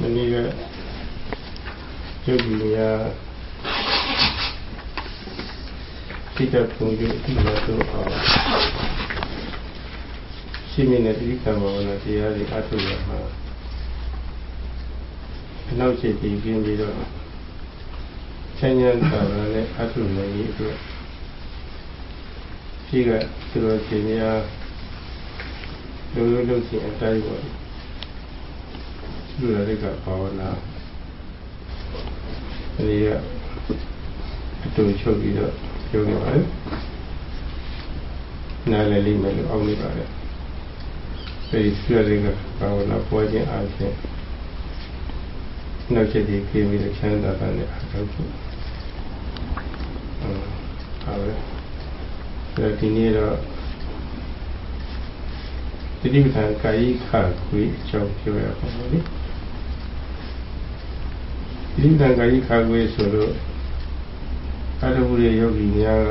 မနေ့ကယုတ်ကြီးများစိတ်တပုံယူဒီမှာတော့အောင်ရှိမြင်တဲ့တိကံဘောနာတရားတွေအထုရမှာအနောက်ရှိပြီးပြင်းပြီးတော့ချမ်းသာတာနဲ့အထုနေရေးအတွက်ရှိကသူတော်ရှင်များလုံးလုံးလုံးရှင်အတိုင်းပေါ့ လူရတဲ့ကဘာဝနာဒီကအတူချုပ်ပြီးတော့ပြောနေပါတယ်နားလည်လိမ့်မယ်လို့အောက်နေပါတယ်အဲဒီလူရတဲ့ကဘာဝနာပွားခြင်းအားဖြင့်နောက်ချက်ဒီပြေပြီးချမ်းသာတာနဲ့အထောက်ပြုဟုတ်ပါပဲဒီနေ့တော့တိတိပ္ပံကာယိခခွေအကြောင်းပြောရပါမယ် လေတိတိပ္ပံကာယိခခွေဆိုတော့အထုရဲ့ယောဂီများက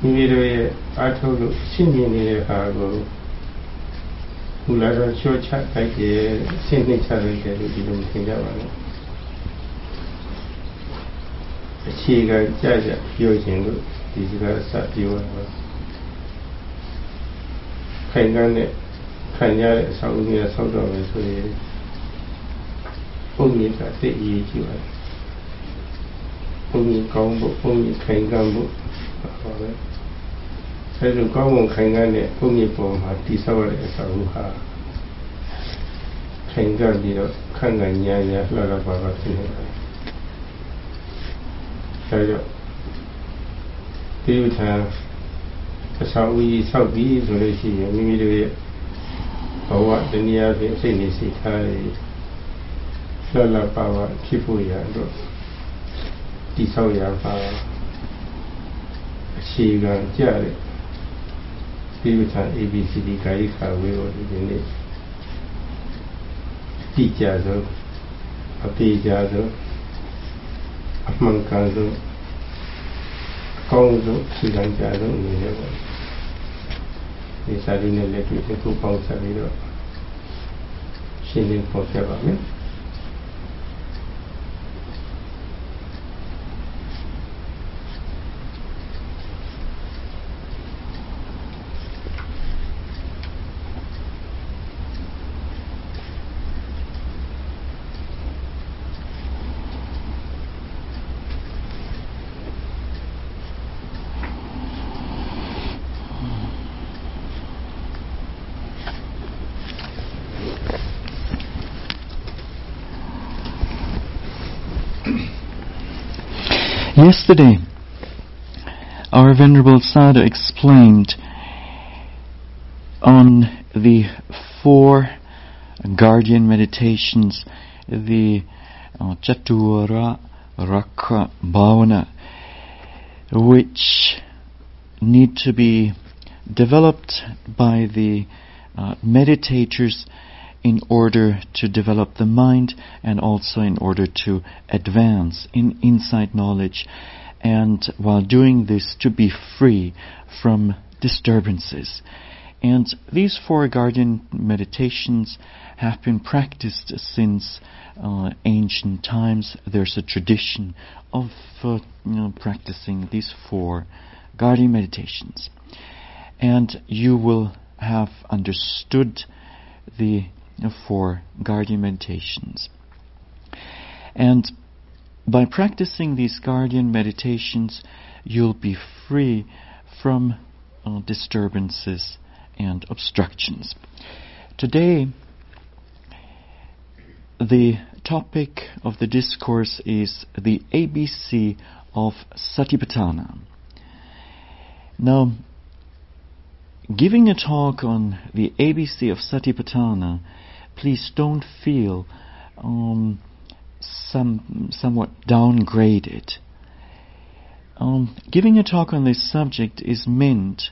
မိမိတို့ရဲ့အထုလို့ရှင်းမြင်နေတဲ့ဟာကိုဘုရားတော်ချောချတိုက်တယ်ရှင်းနေချလိုက်တယ်လို့ဒီလိုသင်ကြပါလို့အခြေခံကြကြပြောခြင်းလို့ဒီစကားစပြောရပါခိုင်ကန်းနဲ့ခံရတဲ့အဆောက်အဦတွေဆောက်တော့မယ်ဆိုရင် ပုံရိပ်ကသိအရေးကြီးပါတယ်ပုံရိပ်ကောင်းဖို့ပုံရိပ်ခိုင်ကန်းဖို့ပါပဲအဲလိုကောင်းမွန်ခိုင်ကန်းတဲ့ပုံရိပ်ပေါ်မှာတည်ဆောက်ရတဲ့အဆောက်အဦဟာခိုင်ကန်းပြီးတော့ခန့်ခံညာညာလှလှပါပါဖြစ်နေပါတယ်အဲကြောင့်ဒီဥထာအဆောက်အဦကြီးဆောက်ပြီးဆိုလို့ရှိရင်မိမိတို့ရဲ့ဘဝတနည်းအားဖြင့်စိတ်နေစိတ်ထားတွေ လှလှပါပါဖြစ်ဖို့ရတော့တိဆောက်ရပါအခြေခံကြတဲ့ဒီဥထာ ABCD ကာယခါဝေကိုဒီနေ့ကြည့်ကြဆုံးအပြေကြဆုံးအမှန်ကန်ဆုံးအကောင်းဆုံးခြေခံကြဆုံးအနေနဲ့ပေါ့ဒီစာရင်းနဲ့လက်တွေ့တစ်ခုပေါင်းဆက်ပြီးတော့ရှင်းလင်းပေါ်ပြပါမယ် Yesterday, our Venerable Sayadaw explained on the four guardian meditations, the uh, Chatura Rakha Bhavana, which need to be developed by the uh, meditators in order to develop the mind and also in order to advance in insight knowledge and while doing this to be free from disturbances. And these four guardian meditations have been practiced since uh, ancient times. There's a tradition of uh, you know, practicing these four guardian meditations. And you will have understood the for guardian meditations. And by practicing these guardian meditations, you'll be free from uh, disturbances and obstructions. Today, the topic of the discourse is the ABC of Satipatthana. Now, giving a talk on the ABC of Satipatthana please don't feel um, some somewhat downgraded. Um, giving a talk on this subject is meant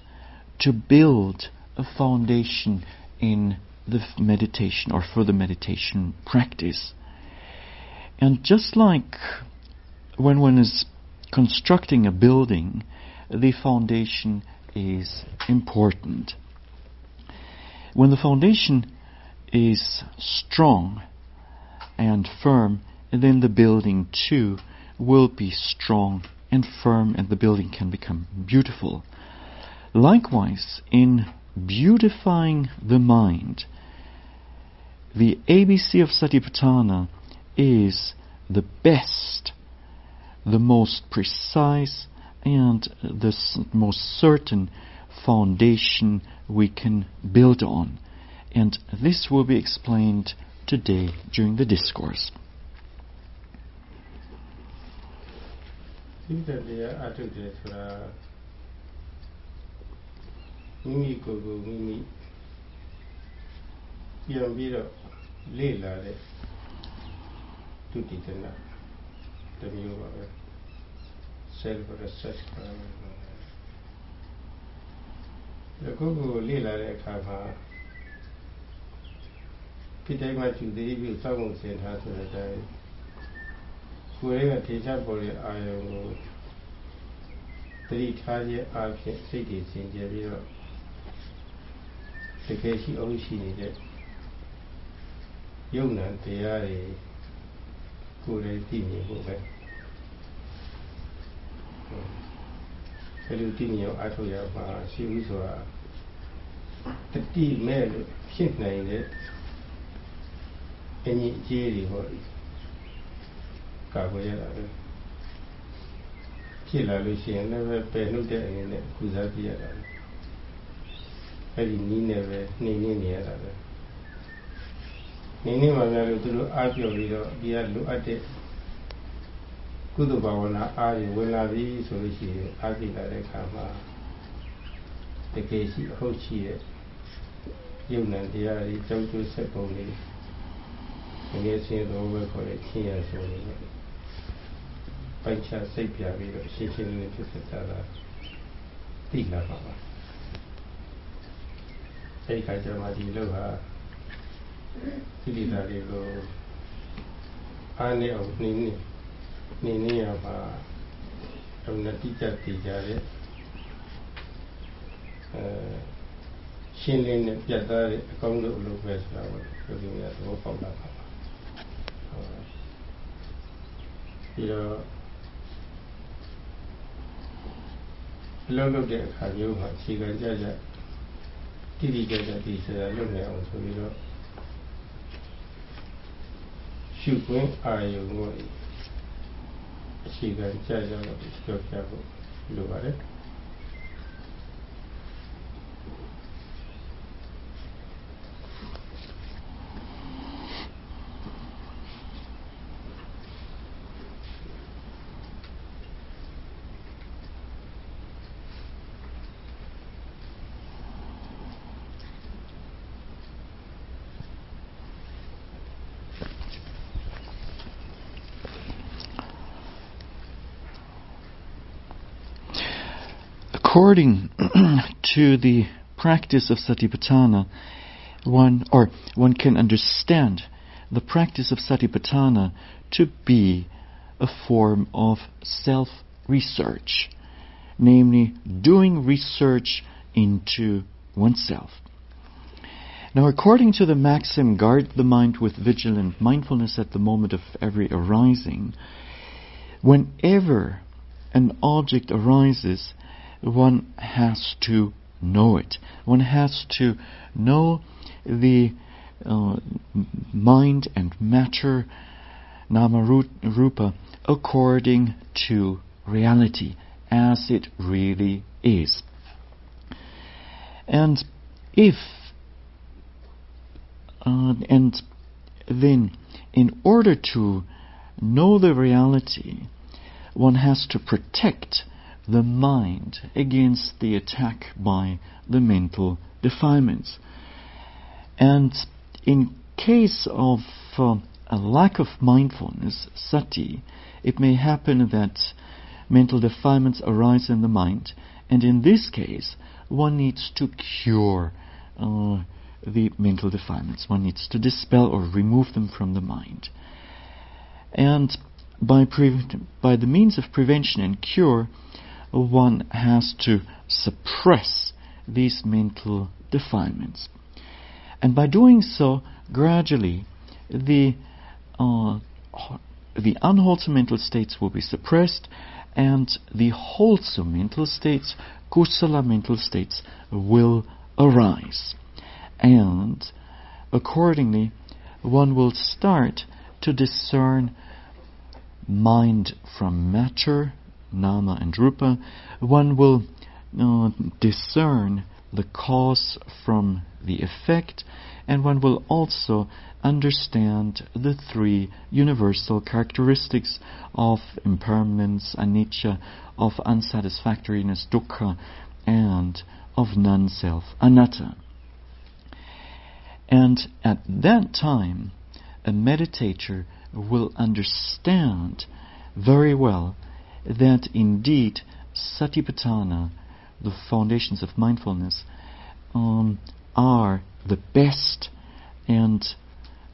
to build a foundation in the meditation or for the meditation practice. And just like when one is constructing a building, the foundation is important. When the foundation is strong, and firm, then the building too will be strong and firm and the building can become beautiful. Likewise, in beautifying the mind, the ABC of Satipatthana is the best, the most precise, and the most certain foundation we can build on And this will be explained today during the discourse. စိတ်တရားအထုတ်တယ်ဆိုတာမိမိကိုယ်ကိုမိမိပြန်ပြီးတော့လေ့လာတဲ့သူတည်တဲ့နာတမျိုးပါပဲ self research ပါပဲဒီကိုယ်ကိုလေ့လာတဲ့အခါမှာ ဒီတိုင်းမှာကျူသေးပြီးစောင့်မှုစင်ထားဆိုတဲ့အတိုင်းကိုယ်ရဲ့ထေချပေါ်တဲ့အာယုံကိုတတိထားခြင်းအဖြစ်စိတ်တည်စင်ကြပြီးတော့တကယ်ရှိအောင်ရှိနေတဲ့ယုံနာတရားတွေကိုယ်ရဲ့သိမြင်ဖို့ပဲအဲဒီသိမြင်အောင်အထောက်ရမှာရှိဘူးဆိုတာတတိမဲ့လို့ဖြစ်နိုင်တဲ့ အညီအကျေးတွေဟောကာကွယ်ရတာပဲဖြစ်လာလို့ရှိရင်လည်းပဲပယ်နှုတ်တဲ့အနေနဲ့ကုစားပြရတာပဲအဲ့ဒီနီးနဲ့ပဲနှိမ့်နေနေရတာပဲနေနေမှများလို့သူတို့အားပြောပြီးတော့ဒီကလိုအပ်တဲ့ကုသဘာဝနာအားရဝင်လာပြီဆိုလို့ရှိရင်အားပြလာတဲ့အခါမှာတကယ်ရှိအဟုတ်ရှိရဲ့ယုံနဲ့တရားတွေကြောက်ကြွဆက်ပုံတွေ ငယ်ချင်းတော်ပဲခေါ်တဲ့ချင်းရဆိုနေတယ်ပိုက်ချစိတ်ပြပြီးတော့ရှင်းရှင်းလင်းလင်းဖြစ်စစ်တာလားသိလာပါပါအဲဒီခါကျမှဒီလောက်ဟာဒီလိတာတွေကိုအားနဲ့အောင်နေနေနေနေရပါတော့နတိကျတည်ကြတဲ့အဲရှင်းလင်းနဲ့ပြတ်သားတဲ့အကောင်းဆုံးအလုပ်ပဲဆိုတာကိုပြောပြရသဘောပေါက်လာပါ ပြီးတော့အလုပ်လုပ်တဲ့အခါမျိုးမှာခြေခံကြကြတိတိကျကျဒီစရာလုပ်နေအောင်ဆိုပြီးတော့ရှုခွင့်အာယုံကိုအခြေခံကြကြတော့ပြောပြဖို့လိုပါတယ် according to the practice of satipatthana, one or one can understand the practice of satipatthana to be a form of self-research, namely doing research into oneself. Now, according to the maxim, guard the mind with vigilant mindfulness at the moment of every arising, whenever an object arises, one has to know it. One has to know the uh, mind and matter, nama rupa, according to reality, as it really is. And if, uh, and then, in order to know the reality, one has to protect the mind against the attack by the mental defilements. And in case of uh, a lack of mindfulness, sati, it may happen that mental defilements arise in the mind, and in this case, one needs to cure uh, the mental defilements. One needs to dispel or remove them from the mind. And by, pre- by the means of prevention and cure, one has to suppress these mental defilements. And by doing so, gradually, the uh, the unwholesome mental states will be suppressed and the wholesome mental states, kusala mental states, will arise. And accordingly, one will start to discern mind from matter, nama and rupa. One will uh, discern the cause from the effect, and one will also understand the three universal characteristics of impermanence, anicca, of unsatisfactoriness, dukkha, and of non-self, anatta. And at that time, a meditator will understand very well that indeed satipatthana, the foundations of mindfulness, um, are the best and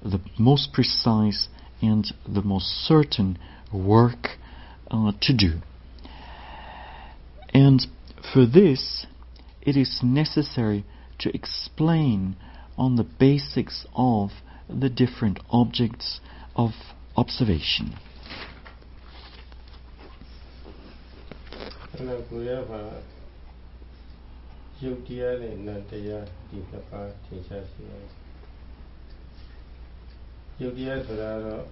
the most precise and the most certain work uh, to do. And for this, it is necessary to explain on the basics of the different objects of observation. အဲ့တော့ကိုရမှာယုတ်တရားနဲ့နံတရားဒီနှစ်ပါးထင်ရှားရှိတယ်။ယုတ်တရားဆိုတာတော့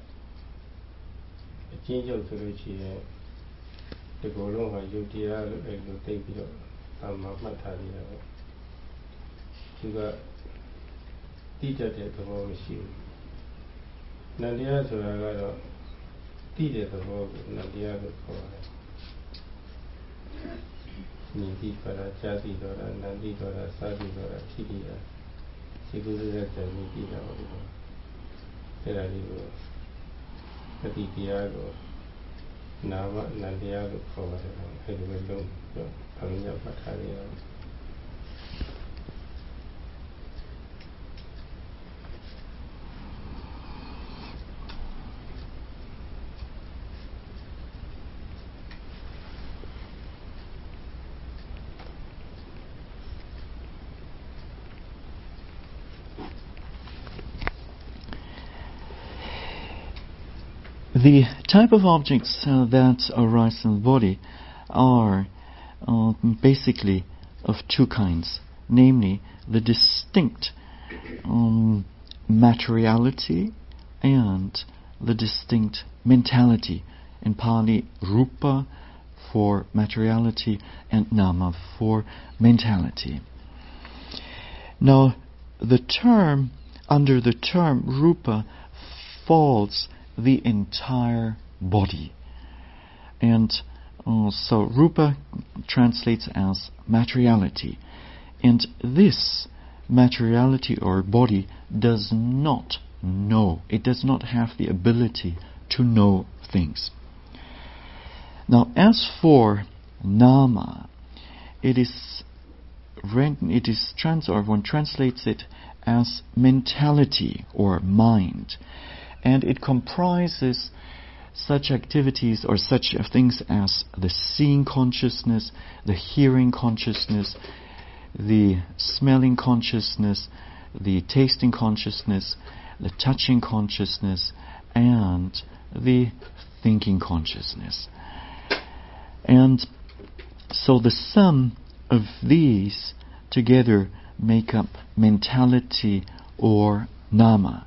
အချင်းချုပ်ဆိုလို့ရှိရင်ဒီကုလုံးကယုတ်တရားလို့အဲ့လိုသိပြီးတော့အမှမှတ်ထားပြီးတော့သူကတိတတ်တဲ့သဘောမရှိဘူး။နံတရားဆိုတာကတော့တိတဲ့သဘောကိုနံတရားလို့ခေါ်တယ်။ မြင်ပြီးပါတာကြားပြီးတော့တာနားပြီးတော့တာစားပြီးတော့တာဖြစ်ပြီးတာဒီကုသရဲ့တည်းမြင်ပြီးတာပေါ့ဒီမှာအဲ့ဒါလေးကိုပฏิတရားကိုနာမနန္တရားလို့ခေါ်ပါတယ်အဲ့ဒီလိုလုံးတော့အမြင်ရပတ်ထားရအောင် The type of objects uh, that arise in the body are uh, basically of two kinds, namely the distinct um, materiality and the distinct mentality. In Pali, rupa for materiality and nama for mentality. Now, the term, under the term rupa, falls the entire body. And uh, so rupa translates as materiality. And this materiality or body does not know, it does not have the ability to know things. Now, as for nama, it is it is trans or one translates it as mentality or mind and it comprises such activities or such things as the seeing consciousness, the hearing consciousness, the smelling consciousness, the tasting consciousness, the touching consciousness, and the thinking consciousness. And so the sum of these together make up mentality or nama.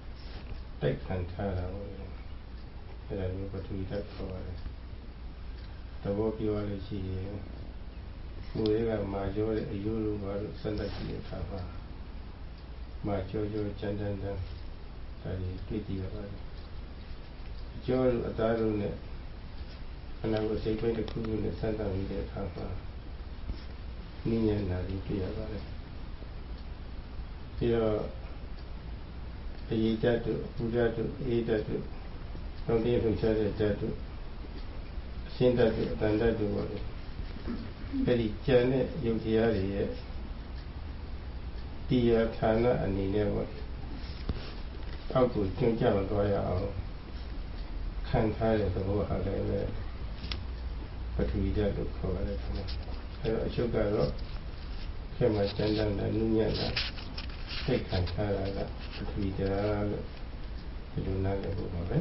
တိုက်ခံထားတာပေါ့အဲ့ဒါမျိုးပထဝီဓာတ်ခေါ်ပါတယ်သဘောပြောရလို့ရှိရင်မူရဲကမာကျော်တဲ့အယိုးလိုပါလို့စံတတ်ကြည့်တဲ့အခါမှာမာကျော်ကျော်ကျန်တန်တန်ဒါတွေတွေ့ကြည့်ရပါတယ်ကျော်လိုအသားလိုနဲ့ခန္ဓာကိုယ်စိတ်ပိုင်းတစ်ခုခုနဲ့စံတတ်နေတဲ့အခါမှာနိညာနာတွေတွေ့ရပါတယ်ပြီးတော့အ ရေးတတ်တို့အပူတတ်တို့အေးတတ်တို့နောက်တည်းထုတ်ချတဲ့ဓာတ်တို့အရှင်းဓာတ်တို့အတန်ဓာတ်တို့ပေါ့လေအဲ့ဒီကြံတဲ့ယုတ်တရားတွေရဲ့တရားဌာနအနေနဲ့ပေါ့အောက်ကိုကျဉ်းကြမသွားရအောင်ခံထားတဲ့သဘောဟာလည်းပဲပထဝီဓာတ်လို့ခေါ်ရတယ်ခင်ဗျအဲ့တော့အချုပ်ကတော့ခဲမှာကျန်တဲ့နုညံ့တာစိတ်ခံထားတာက ပထဝီဓာတ်လို့ဒီလိုနားလည်ဖို့ပါပဲ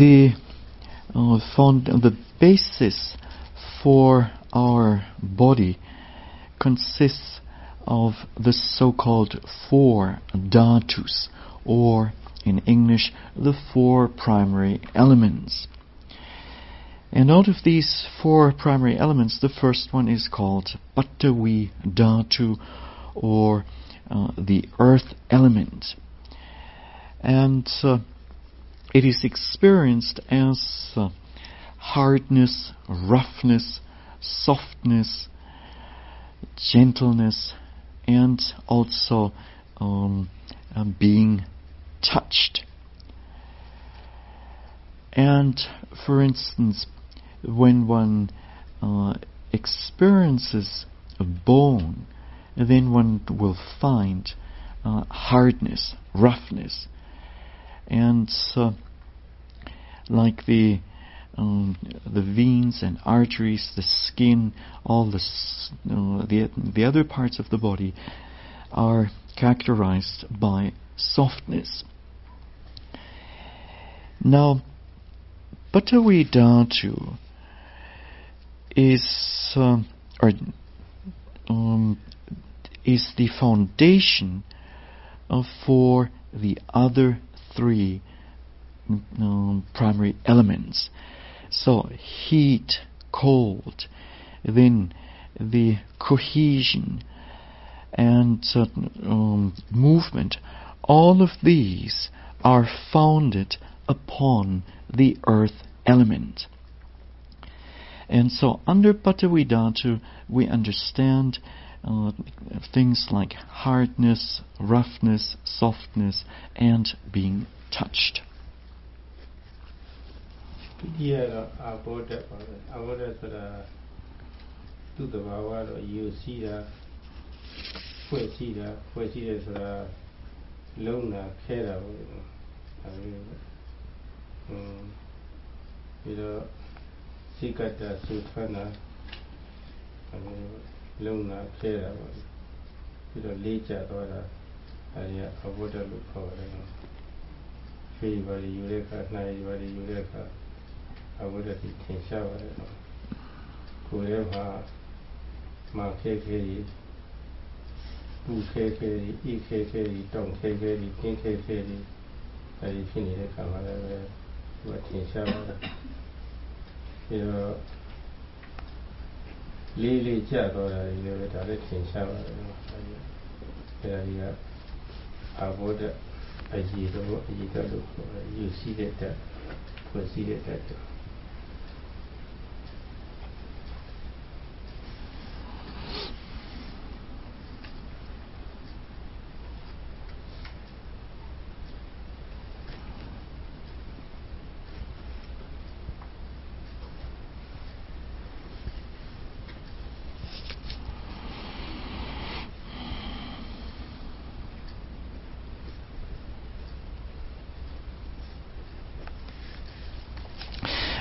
the uh, found the basis for our body consists of the so-called four dhatus, or in English, the four primary elements. And out of these four primary elements, the first one is called Patavi Dhatu, or uh, the earth element. And uh, it is experienced as uh, hardness, roughness, softness, gentleness, and also um, uh, being touched. And for instance, when one uh, experiences a bone, then one will find uh, hardness, roughness, and uh, like the um, the veins and arteries, the skin, all the uh, the the other parts of the body are characterized by softness. Now, Patavi Dhatu is um, or um, is the foundation uh, for the other three um, primary elements. So heat, cold, then the cohesion and uh, um, movement. All of these are founded upon the earth element. And so under Patavidhatu we understand uh, things like hardness, roughness, softness, and being touched. ဒုတိယတော့အာဘောဓပါပဲအာဘောဓဆိုတာသူ့တဘာဝတော့ယူစီတာဖွဲ့စီတာဖွဲ့စီတယ်ဆိုတာလုံးတာခဲတာပေါ့လေဒါမျိုးပဲอืมပြီးတော့စိတ်ကတ္တသုထနာဒါမျိုးပဲလုံးတာခဲတာပေါ့လေပြီးတော့လေးကျသွားတာအဲဒီကအဘောဓလို့ခေါ်တယ်ဖေးပါရီယူတဲ့အခါနိုင်ပါရီယူတဲ့အခါ အဝိဒတိထင်ရှားပါတယ်နော်ကိုယ်ရဲ့မှာမာခဲခဲကြီးပူခဲခဲကြီးဣခဲခဲကြီးတောင်ခဲခဲကြီးတင်းခဲခဲကြီးအဲဒီဖြစ်နေတဲ့ခါမှာလည်းပဲသူကထင်ရှားပါတယ်ပြီးတော့လေးလေးကြတော့တာလည်းပဲဒါလည်းထင်ရှားပါတယ်နော်အဲဒီအဲဒီကအဘောဓအကြီးတော့အကြီးတော့လို့ခေါ်တယ်ယူစီးတဲ့တက်ဖွဲ့စည်းတဲ့တက်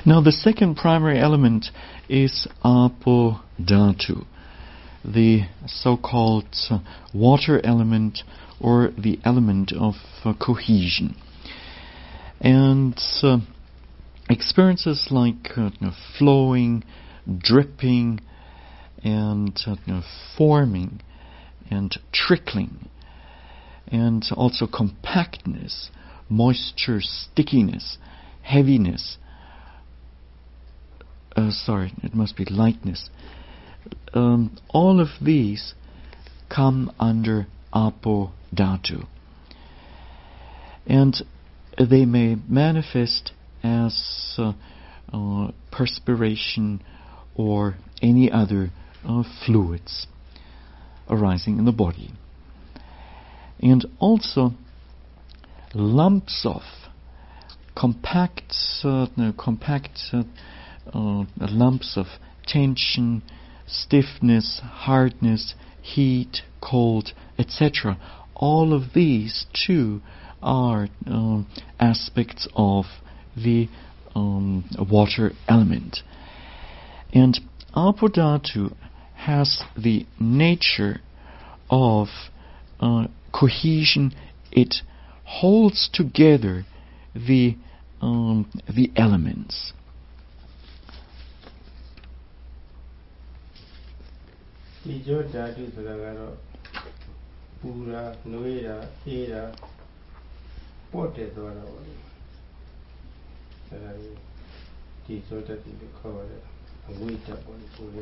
Now the second primary element is Apo Dhatu, the so-called water element or the element of cohesion. And uh, experiences like uh, you know, flowing, dripping, and uh, you know, forming, and trickling, and also compactness, moisture, stickiness, heaviness. Uh, sorry, it must be lightness. Um, all of these come under Apo Dhatu. And they may manifest as uh, uh, perspiration or any other uh, fluids arising in the body. And also lumps of compact, uh, compact uh, uh, lumps of tension, stiffness, hardness, heat, cold, etc. All of these too are um, aspects of the um, water element. And Apodhatu has the nature of uh, cohesion. It holds together the um, the elements. ဒီကြောဓာတုဆိုတာကတော့ပူတာနှွေးတာအေးတာပော့တက်သွားတာပေါ့လေအဲဒါကြီးဒီကြောဓာတုကိုခေါ်ရတယ်အဝိတ္တပေါ့လေကိုယ်က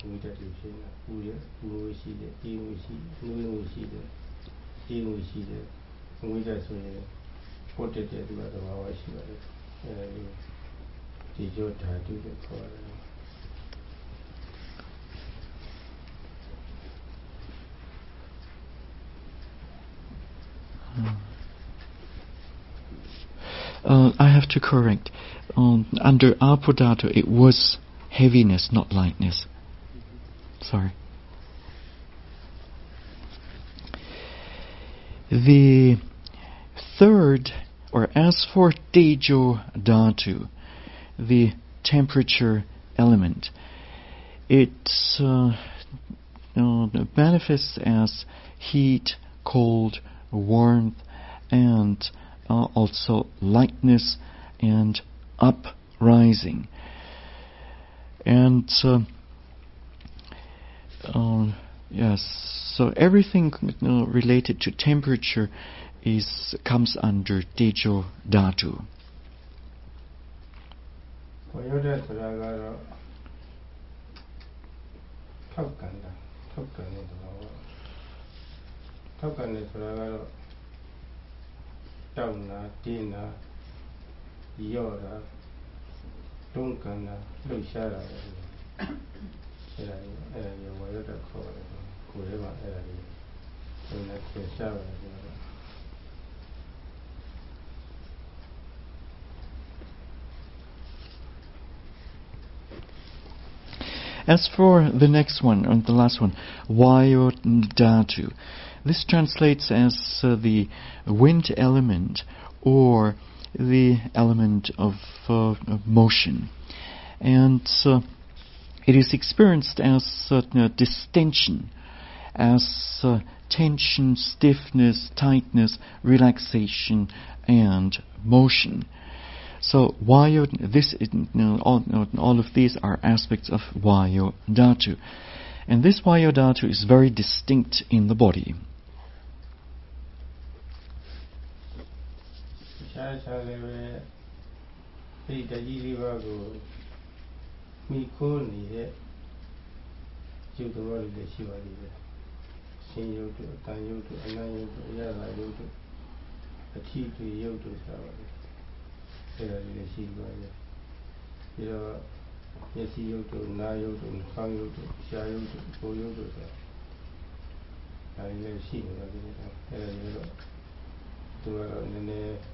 အဝိတ္တတူဖြစ်နေတာပူရပူလို့ရှိတယ်အေးလို့ရှိနှွေးလို့ရှိတယ်အေးလို့ရှိတယ်အဝိတ္တဆိုရင်ပော့တက်တဲ့သူကသဘာဝရှိပါတယ်အဲဒါကြီးဒီကြောဓာတုကိုခေါ်ရတယ် Uh, I have to correct. Um, under Apodhatu, it was heaviness, not lightness. Sorry. The third, or as for Tejo Dhatu, the temperature element, it uh, uh, manifests as heat, cold, warmth, and uh, also lightness and uprising. And uh, uh, yes, so everything related to temperature is comes under Tejo Dhatu. ဝယောဒဆိုတာကတော့ထောက်ကန်တာထောက်ကန်တဲ့သဘောပေါ့ထောက်ကန်တယ်ဆိုတာကတော့တောက်တာတင်းတာရော့တာတွန်းကန်တာလှုပ်ရှားတာပဲအဲ့ဒါကြီးအဲ့ဒါကြီးဝယောဒခေါ်တယ်ကိုယ်ထဲမှာအဲ့ဒါကြီးဘယ်နဲ့သင်ရှားပါလဲဆိုတော့ As for the next one, and the last one, Vayodhatu, this translates as uh, the wind element or the element of uh, motion. And uh, it is experienced as uh, distension, as uh, tension, stiffness, tightness, relaxation, and motion. So Vayu, this, all, all of these are aspects of Vayu Dhatu. And this Vayu Dhatu is very distinct in the body. ခြားခြားလည်းပဲဒီတကြီးလေးပါးကိုမိခိုးနေတဲ့ကျုပ်တော်တွေလည်းရှိပါသေးတယ်။ရှင်ယုတ်တို့အတန်ယုတ်တို့အနံ့ယုတ်တို့အရသာယုတ်တို့အထီးတွေယုတ်တို့ဆိုတာပါလေ။အဲဒါလေးလည်းရှိပါရဲ့။ပြီးတော့မျက်စိယုတ်တို့နားယုတ်တို့နှာခေါင်းယုတ်တို့ရှားယုတ်တို့ကိုယ်ယုတ်တို့ဆိုတာဒါလေးလည်းရှိနေပါသေးတယ်။အဲဒါလေးတော့သူကတော့နည်းနည်း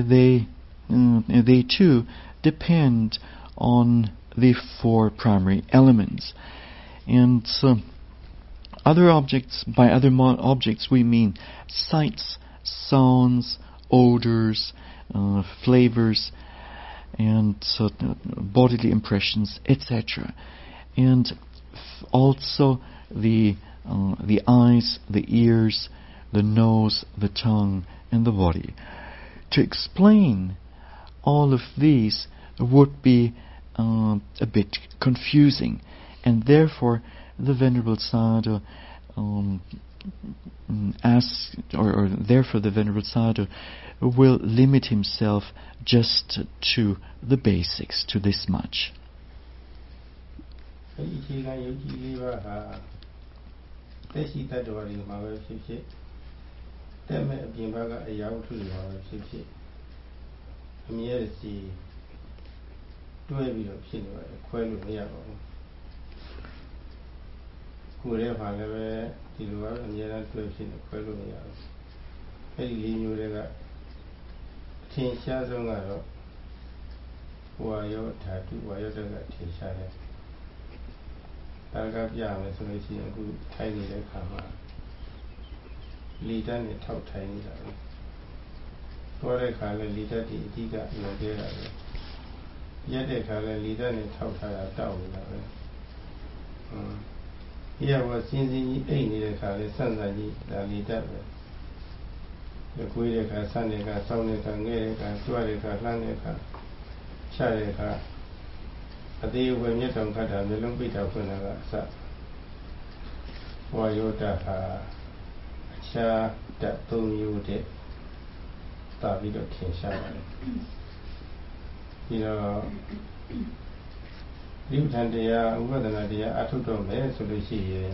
they mm, they too depend on the four primary elements, and so other objects by other mo- objects we mean sights, sounds, odors, uh, flavors, and uh, bodily impressions, etc. And f- also the uh, the eyes, the ears, the nose, the tongue, and the body. To explain all of these would be uh, a bit confusing, and therefore the Venerable Sayadaw um, asks, or, or, therefore the Venerable Sayadaw will limit himself just to the basics, to this much. အဲဒီအခြေခံယုတ်ကြည်လေးပါးဟာတက်ရှိတတ်တော်တွေမှာပဲဖြစ်ဖြစ်တက်မဲ့အပြင်ဘက်ကအရာဝတ္ထုတွေမှာပဲဖြစ်ဖြစ်အမြဲစီတွဲပြီးတော့ဖြစ်နေပါတယ်ခွဲလို့မရပါဘူးကိုယ်ရဲ့ဘာလည်းပဲဒီလိုပါအမြဲတမ်းတွဲဖြစ်နေခွဲလို့မရဘူးအဲ့ဒီလေးမျိုးတွေကအထင်ရှားဆုံးကတော့ဝါယောဓာတုဝါယောတကထင်ရှားတယ်ဒါကပြမယ်ဆိုလို့ရှိရင်အခုထိုင်နေတဲ့ခါမှာ လီတက်နဲ့ထောက်ထိုင်နေတာပဲသွားတဲ့ခါလဲလီတက်ဒီအဓိကလွန်သေးတာပဲရက်တဲ့ခါလဲလီတက်နဲ့ထောက်ထားတာတောက်နေတာပဲဟွန်းဒီကတော့စင်းစင်းကြီးအိတ်နေတဲ့ခါလဲစန့်စန့်ကြီးဒါလီတက်ပဲကြွေးတဲ့ခါဆန့်တဲ့ခါစောင်းတဲ့ခါငဲ့တဲ့ခါကြွတဲ့ခါလှမ်းတဲ့ခါချတဲ့ခါအသေးအဝယ်မျက်တောင်ခတ်တာမျိုးလုံးပိတ်တာဖွင့်တာကအစဝါယောတဟာ အခြားတတ်သုံးမျိုးတဲ့တာပြီးတော့ထင်ရှားပါတယ်ပြီးတော့ဒီဋ္ဌာန်တရားဥပဒနာတရားအထုတော်မယ်ဆိုလို့ရှိရင်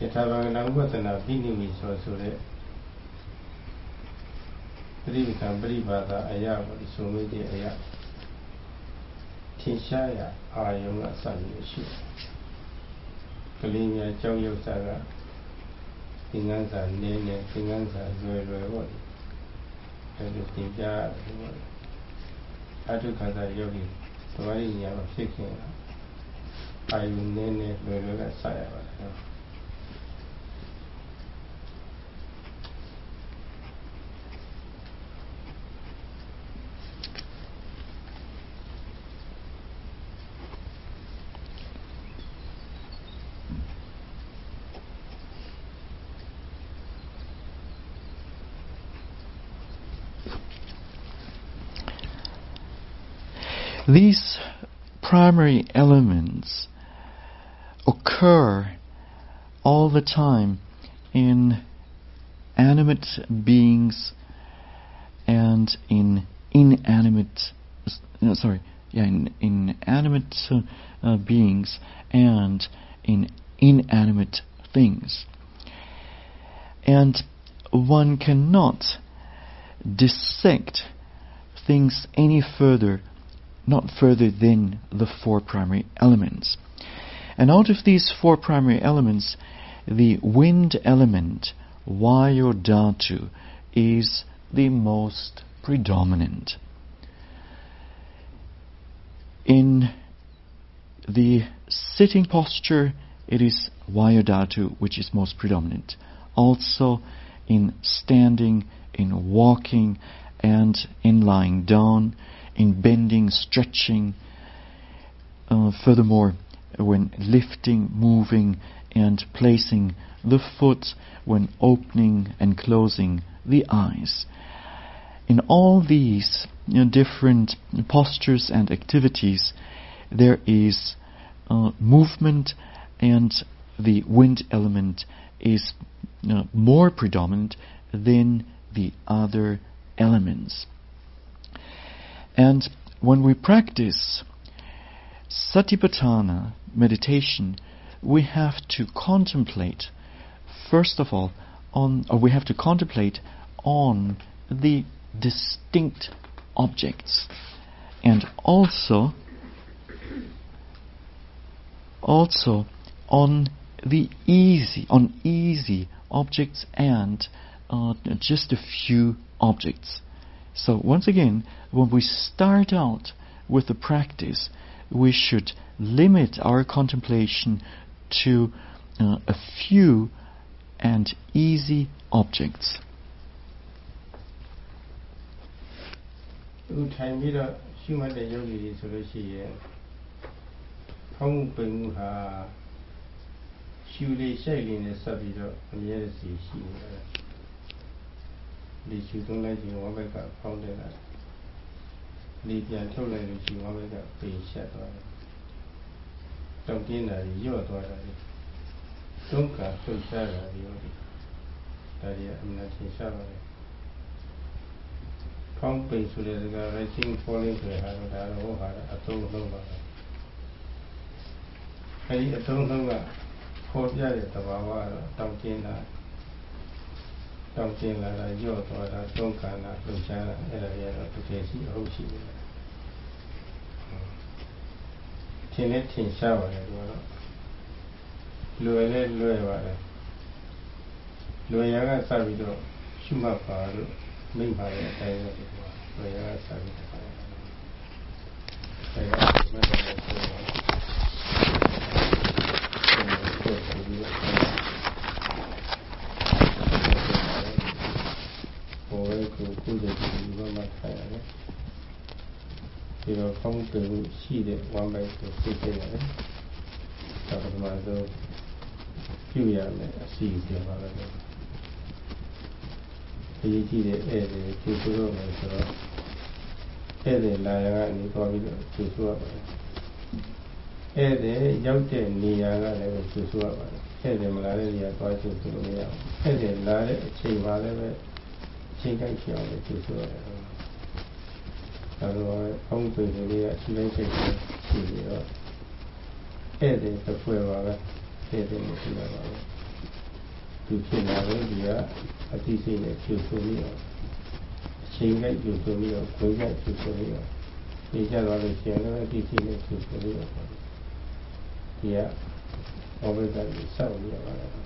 ယထာဘာဝနာဥပဒနာပြီးနေပြီဆိုဆိုတဲ့ပရိပကံပရိပါဒအရာပေါ့ဒီဆိုလို့ဒီအရာထင်ရှားရအာယုံကအစမျိုးရှိကလေးများကြောင်းရုပ်စားက သင်္ကန်းစာနင်းနေသင်္ကန်းစာလွယ်လွယ်ပေါ့အဲလိုသင်ကြားရတယ်ပေါ့အထုခါသာယောဂီသမာဓိဉာဏ်မဖြစ်ခင်အာယုံနင်းနေလွယ်လွယ်ကစရပါတယ် primary elements occur all the time in animate beings and in inanimate no, sorry yeah in inanimate uh, beings and in inanimate things. And one cannot dissect things any further not further than the four primary elements. And out of these four primary elements, the wind element, Vayodhatu, is the most predominant. In the sitting posture, it is Vayodhatu which is most predominant. Also in standing, in walking, and in lying down, in bending, stretching. Uh, furthermore, when lifting, moving, and placing the foot, when opening and closing the eyes. In all these you know, different postures and activities, there is uh, movement, and the wind element is uh, more predominant than the other elements. And when we practice satipatthana meditation, we have to contemplate, first of all, on, or we have to contemplate on the distinct objects, and also, also on the easy, on easy objects and uh, just a few objects. So once again, when we start out with the practice, we should limit our contemplation to uh, a few and easy objects. အခုထိုင်ပြီးတော့ရှုမှတ်တဲ့ယောဂီတွေဆိုလို့ရှိရင်ဖောင်းမှုပိန်မှုဟာရှုလေးရှိုက်လေးနဲ့ဆက်ပြီးတော့အမြဲတစေရှိနေတယ် ဒီရှုသုံးလိုက်ခြင်းဝဘက်ကဖောင်းတယ်လားဒီပြန်ထုတ်လိုက်လို့ရှိရင်ဝဘက်ကပိန်ရှက်သွားတယ်တောက်တင်းတာကြီးညော့သွားတာကြီးတုံးကလှုပ်ရှားတာကြီးဟုတ်တယ်ဒါကြီးအမှန်တရားရှားပါတယ်ဖောင်းပိန်ဆိုတဲ့က rising falling ဆိုတဲ့ဟာတော့ဒါတော့ဟောတာအသုံးလုံးပါပဲအဲဒီအသုံးလုံးကခေါ်ပြတဲ့သဘာဝကတော့တောက်တင်းတာ တောက်တင်းလာတာညော့သွားတာတုံးကတာလှုပ်ရှားတာအဲ့ဒါတွေကတော့တကယ်ရှိအဟုတ်ရှိတယ်ထင်နဲ့ထင်ရှားပါတယ်ဒီကတော့လွယ်လဲလွယ်ပါတယ်လွယ်ရကစပြီးတော့ရှုမှတ်ပါလို့မိမ့်ပါတဲ့အတိုင်းပဲဒီကွာလွယ်ရကစပြီးတော့ပါတယ်အဲဒါမှတ်တယ်ဆိုတော့ဘောရဲ့ကိုကုသိုလ်ကြီးဘာမှထားရတယ် ဒီတော့ကောင်းတယ်ရှိတဲ့ဝမ်းပိုက်ကိုသိခဲ့ရတယ်ဒါပထမဆုံးပြုရမယ်အစီအစဉ်ပါပဲအရေးကြီးတဲ့ဧည့်သည်ကျေဆိုတော့မယ်ဆိုတော့ဧည့်သည်လာရကနေသွားပြီးတော့ကျေဆိုရပါတယ်ဧည့်သည်ရောက်တဲ့နေရာကလည်းကျေဆိုရပါတယ်ဧည့်သည်မလာတဲ့နေရာသွားကျေဆိုလို့မရဘူးဧည့်သည်လာတဲ့အချိန်ပါလည်းပဲချိန်ကိုက်ချအောင်ကျေဆိုရတယ် ဒါတော့အောင်းပေလေးကအချိန်တိုင်းချိန်ရှိပြီးတော့ဧည့်သည်တစ်ဖွဲ့ပါပဲဧည့်သည်မရှိပါဘူးသူဖြစ်လာလို့ဒီကအတိစိတ်နဲ့ဖြူဆိုပြီးတော့အချိန်လိုက်ဖြူဆိုပြီးတော့ကိုယ်ကဖြူဆိုပြီးတော့ဒီကြတော့လို့ရှိရင်လည်းအတိစိတ်နဲ့ဖြူဆိုပြီးတော့ဒီကဘောဘက်ကစောက်ပြီးတော့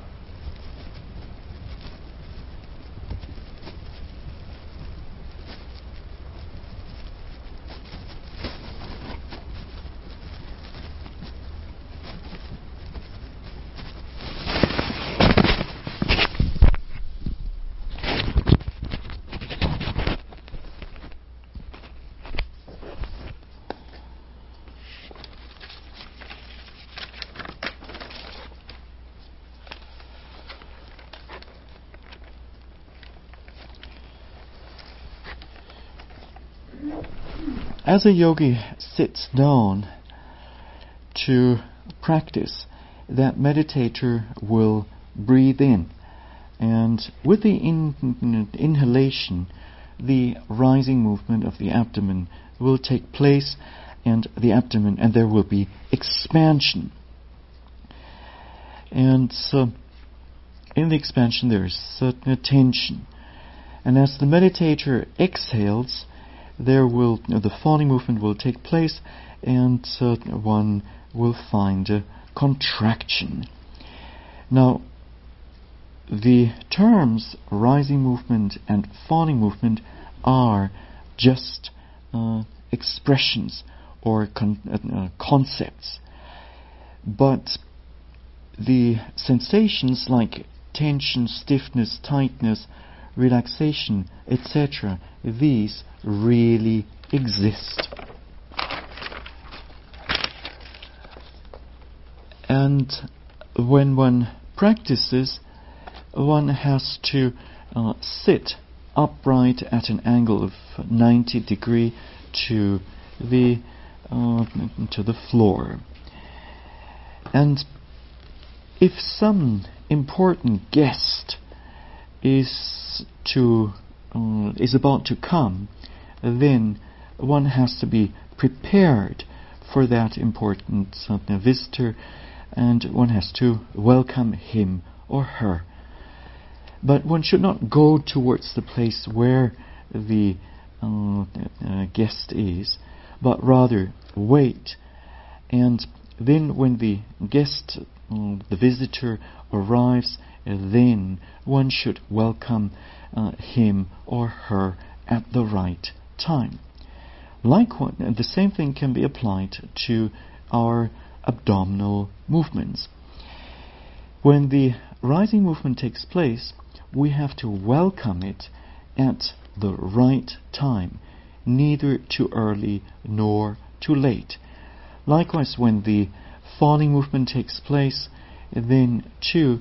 As a yogi sits down to practice, that meditator will breathe in, and with the in- inhalation, the rising movement of the abdomen will take place, and the abdomen, and there will be expansion. And so, in the expansion, there is certain tension. And as the meditator exhales, there will the falling movement will take place, and one will find a contraction. Now, the terms rising movement and falling movement are just uh, expressions or con- uh, concepts, but the sensations like tension, stiffness, tightness, relaxation, etc., these really exist. And when one practices, one has to uh, sit upright at an angle of 90 degree to the uh, to the floor. And if some important guest is to uh, is about to come, then one has to be prepared for that important uh, visitor, and one has to welcome him or her. But one should not go towards the place where the uh, uh, guest is, but rather wait. And then, when the guest, uh, the visitor, arrives, then one should welcome uh, him or her at the right time. Likewise, the same thing can be applied to our abdominal movements. When the rising movement takes place, we have to welcome it at the right time, neither too early nor too late. Likewise, when the falling movement takes place, then too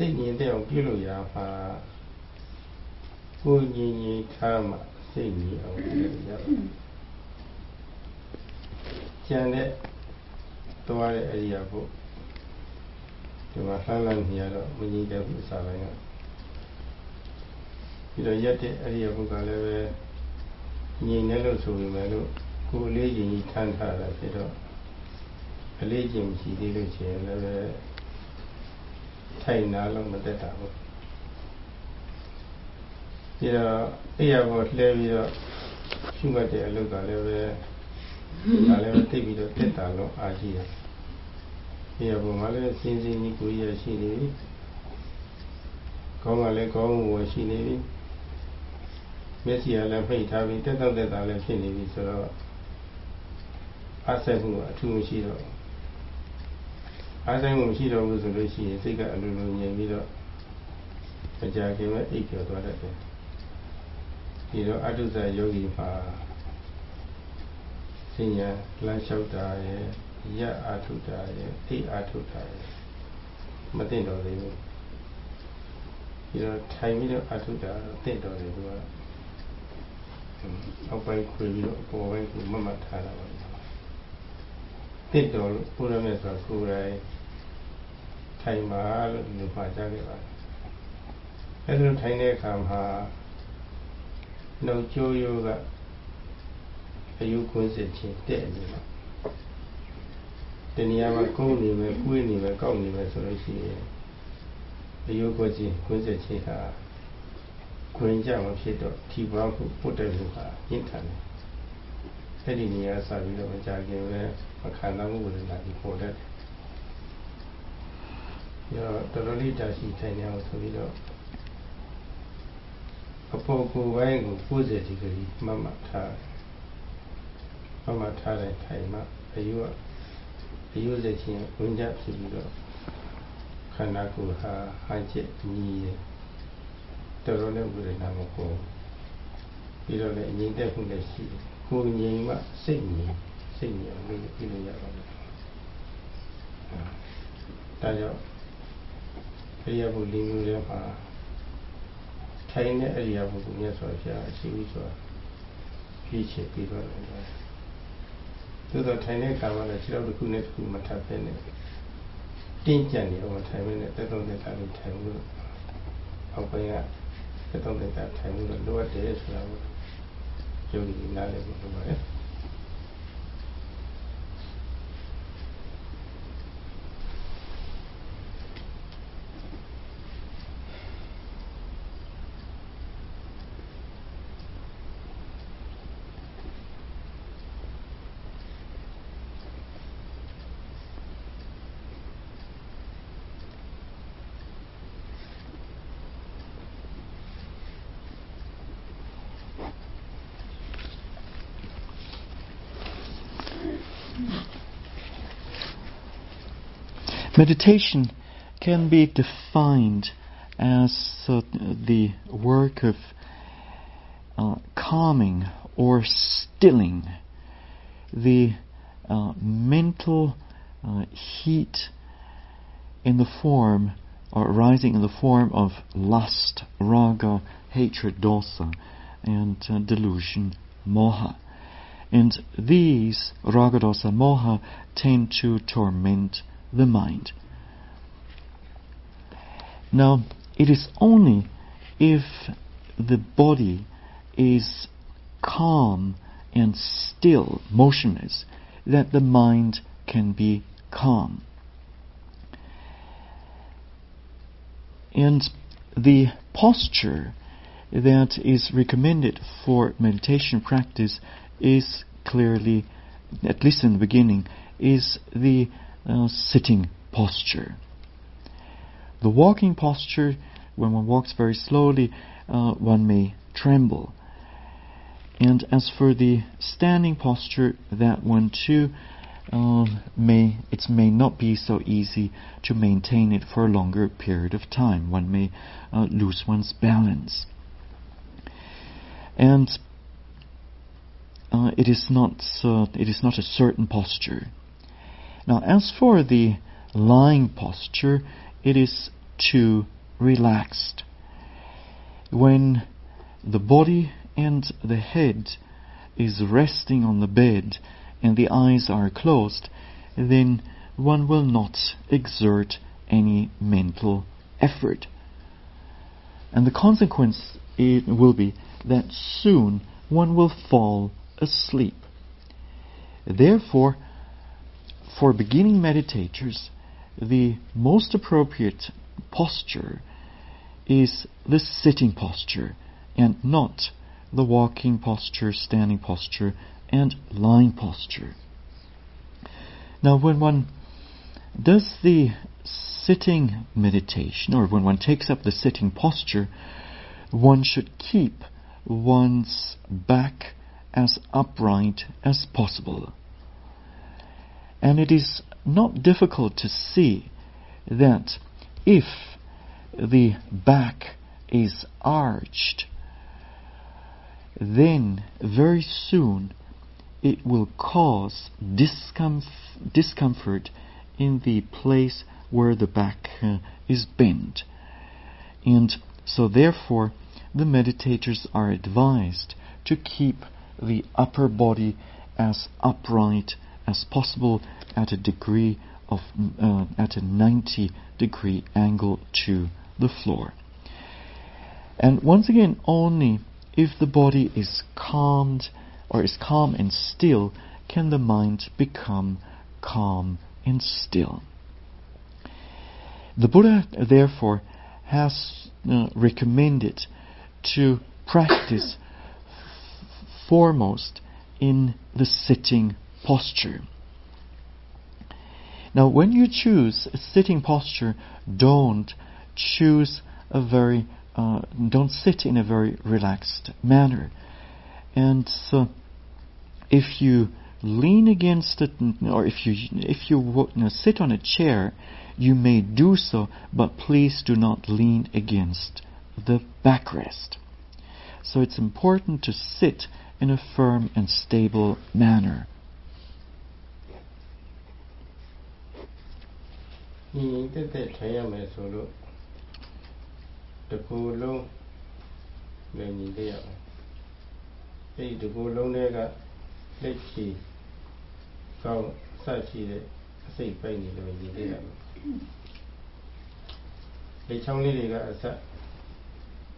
စိတ်ငြိမ်တဲ့အောင်ပြုလို့ရမှာကိုယ်ငြိမ်ငြိမ်ထားမှစိတ်ငြိမ်အောင်ပြုလို့ရတယ်ကျန်တဲ့သွားတဲ့အရိယာပုဒီမှာလှမ်းလှမ်းနေရတော့မကြီးတဲ့ဘူးစာပိုင်းကပြီးတော့ရက်တဲ့အရိယာပုကလည်းပဲငြိမ်နေလို့ဆိုပေမဲ့လို့ကိုယ်လေးရင်ကြီးထမ်းထားတာဖြစ်တော့အလေးကျင့်ရှိသေးလို့ရှိရင်လည်းပဲ ထိုင်နာလို့မတက်တာဘူးပြီးတော့အိယာဘောလှဲပြီးတော့ရှုမှတ်တဲ့အလုပ်ကလည်းပဲဒါလည်းပဲသိပြီးတော့တက်တာလို့အားရှိတယ်ဒီအပေါ်မှာလည်းစင်းစင်းကြီးကိုရရှိနေပြီကောင်းကလည်းကောင်းမှုရှိနေပြီမျက်စိကလည်းဖိတ်ထားပြီးတက်တော့တက်တာလည်းဖြစ်နေပြီဆိုတော့အားဆက်မှုအထူးမရှိတော့ အားဆိုင်မှုမရှိတော့ဘူးဆိုလို့ရှိရင်စိတ်ကအလိုလိုငြိမ်ပြီးတော့အကြာခင်ပဲအိပ်ကျော်သွားတတ်တယ်ဒီတော့အတုဇယောဂီမှာစဉ္ညာလမ်းလျှောက်တာရဲ့ရအာထုတာရဲ့အိအာထုတာရဲ့မသိတော့သေးဘူးဒီတော့ထိုင်ပြီးတော့အာထုတာသိတော့တယ်သူကအောက်ပိုင်းခွေပြီးတော့အပေါ်ပိုင်းကိုမမတ်ထားတာပါ သိတော့လို့ဘုရားမြတ်စွာကိုယ်တိုင်ထိုင်ပါလို့ဒီမှာကြားခဲ့ပါတယ်အဲဒါထိုင်တဲ့အခါမှာနှုတ်ကြိုးရိုးကအယုခွင်းစစ်ချင်းတဲ့နေမှာတဏှာမှာကုန်းနေမယ်၊ကွေးနေမယ်၊ကောက်နေမယ်ဆိုလို့ရှိရင်အယုခွင်းချင်းခွင်းစစ်ချင်းဟာခွင်းကြမဖြစ်တော့ထီပွားမှုပုတ်တဲ့လူဟာရင့်ထန်တယ်အဲ့ဒီနေရာစပြီးတော့မကြခင်ပဲ မခံနိုင်မှုတွေလာပြီးပေါ်တတ်တယ်။ရောတော်တော်လေးတာရှိထိုင်နေအောင်ဆိုပြီးတော့အပေါ်ကိုယ်ပိုင်းကို90ဒီဂရီမှတ်မှတ်ထားမှတ်မှတ်ထားတဲ့ထိုင်မှအယူအယူစချင်းဝင်ကြဖြစ်ပြီးတော့ခန္ဓာကိုယ်ဟာဟန်ချက်ညီရတော်တော်လေးဝိရဏမပေါ်ပြီးတော့လည်းငြိမ်သက်မှုလည်းရှိတယ်ကိုယ်ငြိမ်မှစိတ်ငြိမ် စိတ်ငြိမ်လို့ပြလို့ရပါတယ်ဒါကြောင့်အရိယဘုလင်းမျိုးတွေမှာထိုင်တဲ့အရိယာပုဂ္ဂိုလ်မြတ်စွာဘုရားအရှိကြီးစွာဖြည့်ချေပြီးတော့တယ်။သို့တော့ထိုင်တဲ့ကာမလည်းခြေထောက်တစ်ခုနဲ့တစ်ခုမထပ်ဖဲနဲ့တင်းကြပ်နေတော့ထိုင်မနဲ့တက်တော့တက်တာလေးထိုင်လို့အောက်ပိုင်းကတက်တော့တက်တာထိုင်လို့လိုအပ်တယ်ဆိုတာကိုယုံကြည်နားလည်ဖို့လိုပါတယ်။ Meditation can be defined as uh, the work of uh, calming or stilling the uh, mental uh, heat in the form or arising in the form of lust, raga, hatred, dosa, and uh, delusion, moha. And these, raga, dosa, moha, tend to torment the mind. Now, it is only if the body is calm and still, motionless, that the mind can be calm. And the posture that is recommended for meditation practice is clearly, at least in the beginning, is the uh, sitting posture. The walking posture, when one walks very slowly, uh, one may tremble. And as for the standing posture, that one too um, may it may not be so easy to maintain it for a longer period of time. One may uh, lose one's balance, and uh, it is not uh, it is not a certain posture. Now, as for the lying posture, it is too relaxed. When the body and the head is resting on the bed and the eyes are closed, then one will not exert any mental effort. And the consequence it will be that soon one will fall asleep. Therefore, for beginning meditators, the most appropriate posture is the sitting posture and not the walking posture, standing posture, and lying posture. Now, when one does the sitting meditation, or when one takes up the sitting posture, one should keep one's back as upright as possible. And it is not difficult to see that if the back is arched, then very soon it will cause discomf- discomfort in the place where the back uh, is bent. And so, therefore, the meditators are advised to keep the upper body as upright as possible at a degree of uh, at a 90 degree angle to the floor. And once again, only if the body is calmed or is calm and still, can the mind become calm and still. The Buddha, therefore, has uh, recommended to practice foremost in the sitting posture. Now, when you choose a sitting posture, don't choose a very uh, don't sit in a very relaxed manner. And so, if you lean against it, or if you if you, you know, sit on a chair, you may do so, but please do not lean against the backrest. So it's important to sit in a firm and stable manner. တကူလုံးလည်းညီလေးရအောင်အဲ့ဒီတကူလုံးတွေကလက်ချီကောင်းဆက်ရှိတဲ့အစိတ်ပိုက်နေလို့ညီလေးရမယ်လက်ချောင်းလေးတွေကအဆက်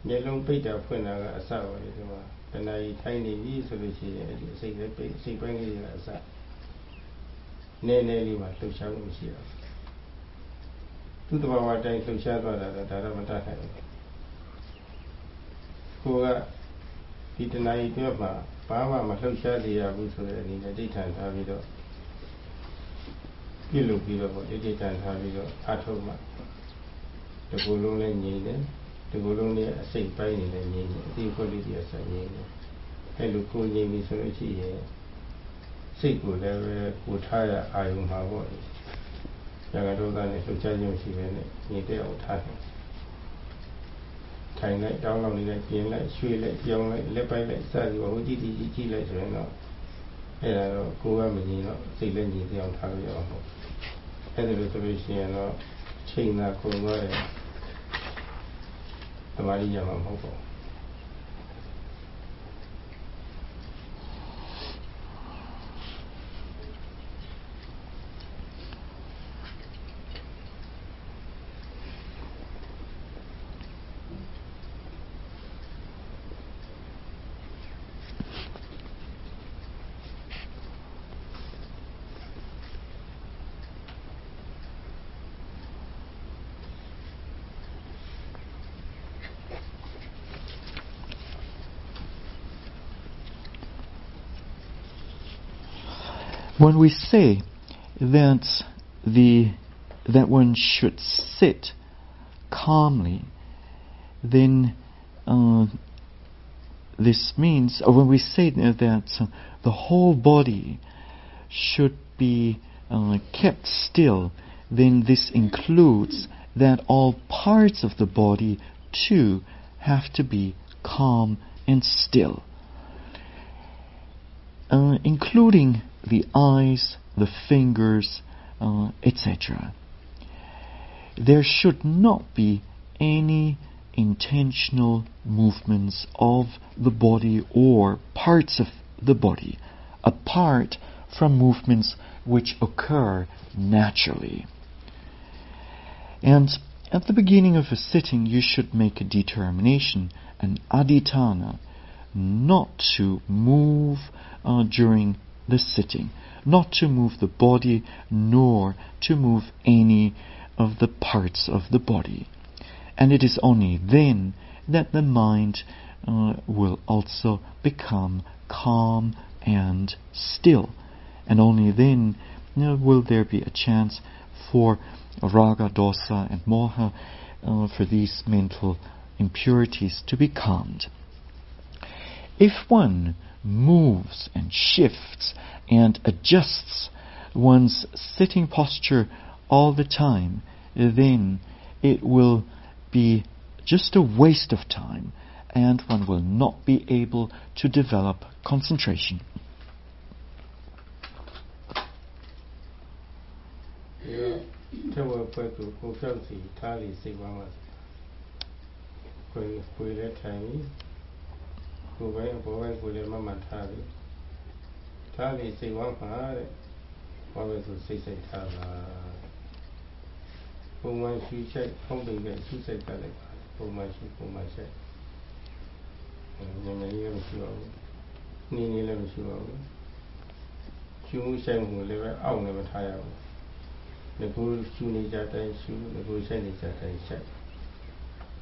မျက်လုံးပိတ်တာဖွင့်တာကအဆက်ပါလေဒီမှာတဏှာကြီးထိုင်းနေပြီဆိုလို့ရှိရင်အဲ့ဒီအစိတ်လေးပိတ်အစိတ်ပိုင်းလေးတွေကအဆက်နည်းနည်းလေးမှလှုပ်ရှားမှုရှိတာ သူ့တဘာဝတိုင်းလှုပ်ရှားသွားတာတော့ဒါတော့မတတ်နိုင်ဘူးကိုကဒီတဏှာကြီးပြောမှာဘာမှမလှုပ်ရှားစေရဘူးဆိုတဲ့အနေနဲ့ဒိဋ္ဌံထားပြီးတော့ပြုလုပ်ပြီးတော့ပေါ့ဒိဋ္ဌံထားပြီးတော့အထုံးမှတကူလုံးလည်းငြိမ်တယ်တကူလုံးလည်းအစိတ်ပိုင်းနေလည်းငြိမ်တယ်အတိအခွက်လေးတွေဆက်ငြိမ်တယ်အဲလိုကိုငြိမ်ပြီဆိုလို့ရှိရင်စိတ်ကိုလည်းပဲကိုထားရအာယုံမှာပေါ့။ ဉာဏ်တော်သားနဲ့လှုပ်ရှားခြင်းရှိပဲနဲ့ညီတဲ့အောင်ထားတယ်ထိုင်လိုက်တောင်းလောက်နေလိုက်ပြင်လိုက်ရွှေ့လိုက်ပြောင်းလိုက်လက်ပိုက်လိုက်စသည်ဟိုကြည့်ကြည့်ကြည့်လိုက်ဆိုရင်တော့အဲ့ဒါတော့ကိုယ်ကမငြင်းတော့စိတ်လည်းငြင်းပြောင်းထားလို့ရအောင်ပေါ့အဲ့ဒါလို့ဆိုလို့ရှိရင်တော့ချိန်သာခုံသွားတယ်သမာဓိရမှာမဟုတ်ပါဘူး။ when we say that the that one should sit calmly, then uh, this means, or when we say that the whole body should be uh, kept still, then this includes that all parts of the body too have to be calm and still, uh, including the eyes, the fingers, uh, etc. There should not be any intentional movements of the body or parts of the body apart from movements which occur naturally. And at the beginning of a sitting, you should make a determination, an aditana, not to move uh, during the sitting, not to move the body, nor to move any of the parts of the body. And it is only then that the mind uh, will also become calm and still. And only then you know, will there be a chance for raga, dosa, and moha, uh, for these mental impurities to be calmed. If one moves and shifts and adjusts one's sitting posture all the time, then it will be just a waste of time and one will not be able to develop concentration. ထဝပွဲကိုကိုဖြောက်စီထားလီစိတ်ဝမ်းမှာကိုယ်ကိုယ်လည်းထိုင်ပြီးကိုယ်ပဲအပေါ်ပဲကိုယ်လည်းမမှန်ထားပြီးထားလီစိတ်ဝမ်းမှာတဲ့ဘာပဲဆိုစိတ်စိတ်ထားပါပုံမှန်ရှိချိုက်ဖုံးပိန်ပဲရှိစိတ်တက်လိုက်ပါပုံမှန်ရှိပုံမှန်ရှိညနေကြီးမရှိပါဘူးနေ့နေ့လည်းမရှိပါဘူးကျူးမှုဆိုင်မှုလည်းပဲအောက်လည်းမထားရဘူးငကိုရှုနေကြတိုင်းရှုငကိုဆိုင်နေကြတိုင်းဆိုင်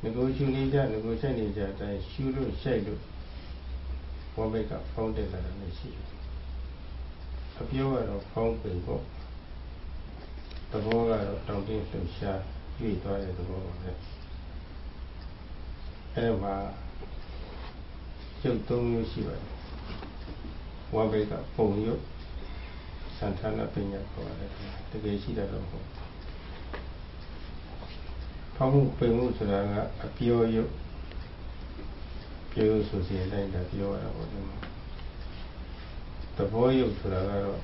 ငကိုရှုနေကြငကိုဆိုင်နေကြတိုင်းရှုလို့ဆိုင်လို့ ဝမ်းဘက်ကဖောင်းတက်လာတာမရှိဘူးအပြောကတော့ဖောင်းပင်ပေါ့သဘောကတော့တောင်းတင်းလှုပ်ရှားရွေ့သွားတဲ့သဘောပါပဲအဲ့ဒါမှာရုပ်သုံးမျိုးရှိပါတယ်ဝမ်းဘက်ကပုံရုပ်စံဌာနပညာခေါ်ရတယ်တကယ်ရှိတတ်တော့ဟုတ်ဖောင်းမှုပင်မှုဆိုတာကအပြောရုပ် ပြောရုပ်ဆိုစီတိုင်းဒါပြောရတာပေါ့ဒီမှာသဘောရုပ်ဆိုတာကတော့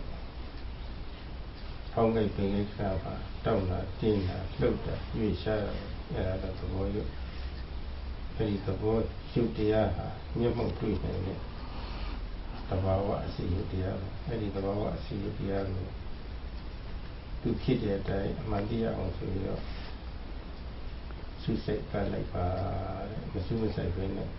ဖောင်းကိတ်ပင်ကိတ်ခါပါတောက်လာတင်းလာလှုပ်တာရွေ့ရှားတာအဲ့ဒါတော့သဘောရုပ်အဲ့ဒီသဘောရုပ်တရားဟာမျက်မှောက်တွေ့နိုင်တဲ့သဘာဝအစီအတရားအဲ့ဒီသဘာဝအစီအတရားကိုသူဖြစ်တဲ့အတိုင်းအမှန်တရားအောင်ဆိုပြီးတော့စုစိတ်ကလိုက်ပါတဲ့မစုမဆိုင်ဘဲနဲ့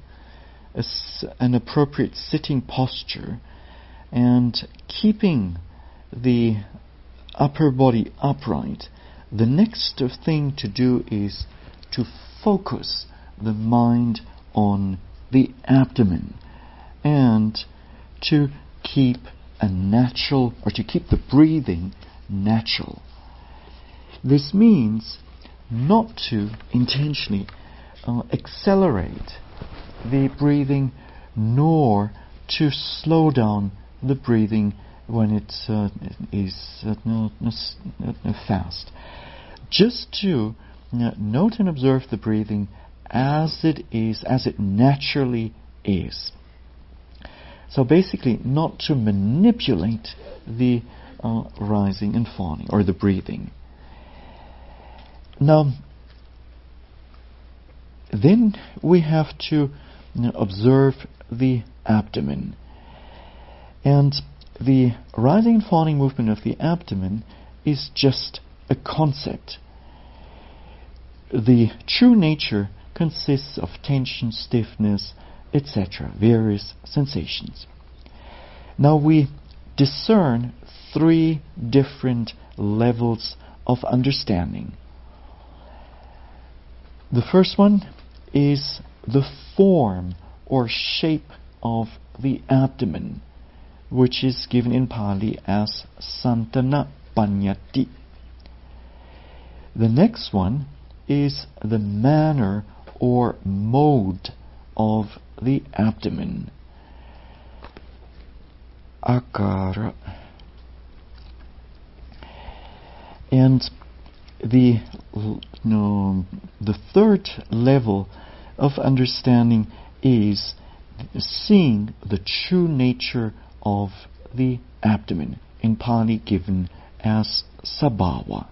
an appropriate sitting posture and keeping the upper body upright, the next thing to do is to focus the mind on the abdomen and to keep a natural or to keep the breathing natural. This means not to intentionally uh, accelerate the breathing nor to slow down the breathing when it uh, is uh, fast. Just to note and observe the breathing as it is, as it naturally is. So basically, not to manipulate the uh, rising and falling, or the breathing. Now, then we have to observe the abdomen. And the rising and falling movement of the abdomen is just a concept. The true nature consists of tension, stiffness, etc., various sensations. Now we discern three different levels of understanding. The first one is the form or shape of the abdomen, which is given in Pali as Santana Panyati. The next one is the manner or mode of the abdomen. Akara. And the no, the third level of understanding is seeing the true nature of the abdomen, in Pali given as sabhava.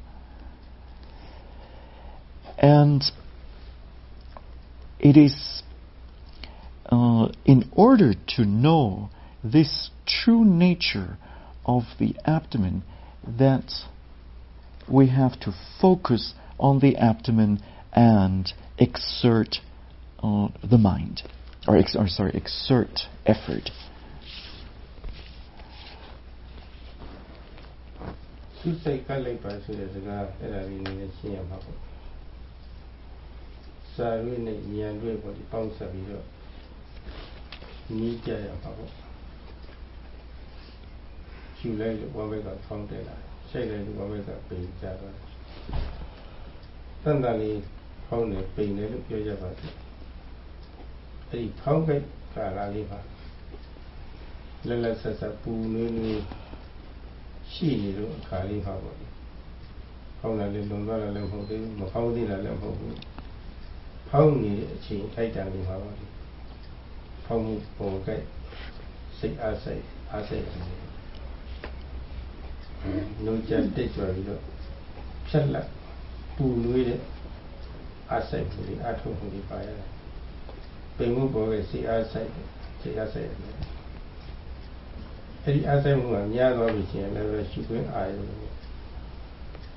And it is uh, in order to know this true nature of the abdomen that we have to focus on the abdomen and exert uh, the mind, or, ex- or sorry, exert effort. သူစိတ်ကလိုက်ပါဆိုတဲ့စကားအဲ့ဒါလေးနည်းနည်းရှင်းရမှာပေါ့စာရွေးနဲ့ဉာဏ်ရွေးပေါ့ဒီပေါင်းဆက်ပြီးတော့နီးကြရမှာပေါ့ကျူလိုက်လို့ဝမ်းဘက်ကဖောင်းတက်လာရှိတ်လိုက်လို့ဝမ်းဘက်ကပိန်ကြသွားတယ်တန်တန်လေးဖောင်းနေပိန်တယ်လို့ပြောကြပါတယ် အဲ့ဒီဖောင်းကိတ်ကာလာလေးပါလက်လက်ဆက်ဆက်ပူနွေးနွေးရှိနေလို့အခါလေးပါပေါ့။ဖောင်းလာလေလွန်သွားလာလည်းမဟုတ်သေးဘူးမဖောင်းသေးတာလည်းမဟုတ်ဘူး။ဖောင်းနေတဲ့အချိန်ထိုက်တန်လေးပါပါ။ဖောင်းမှုပုံကဲ့စိတ်အားစိတ်အားစိတ်နေ။လုံးချတိတ်ကြွပြီးတော့ဖြက်လက်ပူနွေးတဲ့အားစိတ်ကလေးအထုံးမှုတွေပါရတယ်။ ပိန်မှုပေါ်ကစိတ်အားစိတ်စိတ်အားစိတ်နေ။အဲ့ဒီအားဆိုင်မှုကများသွားပြီချင်းလည်းပဲရှုခွင့်အာရုံ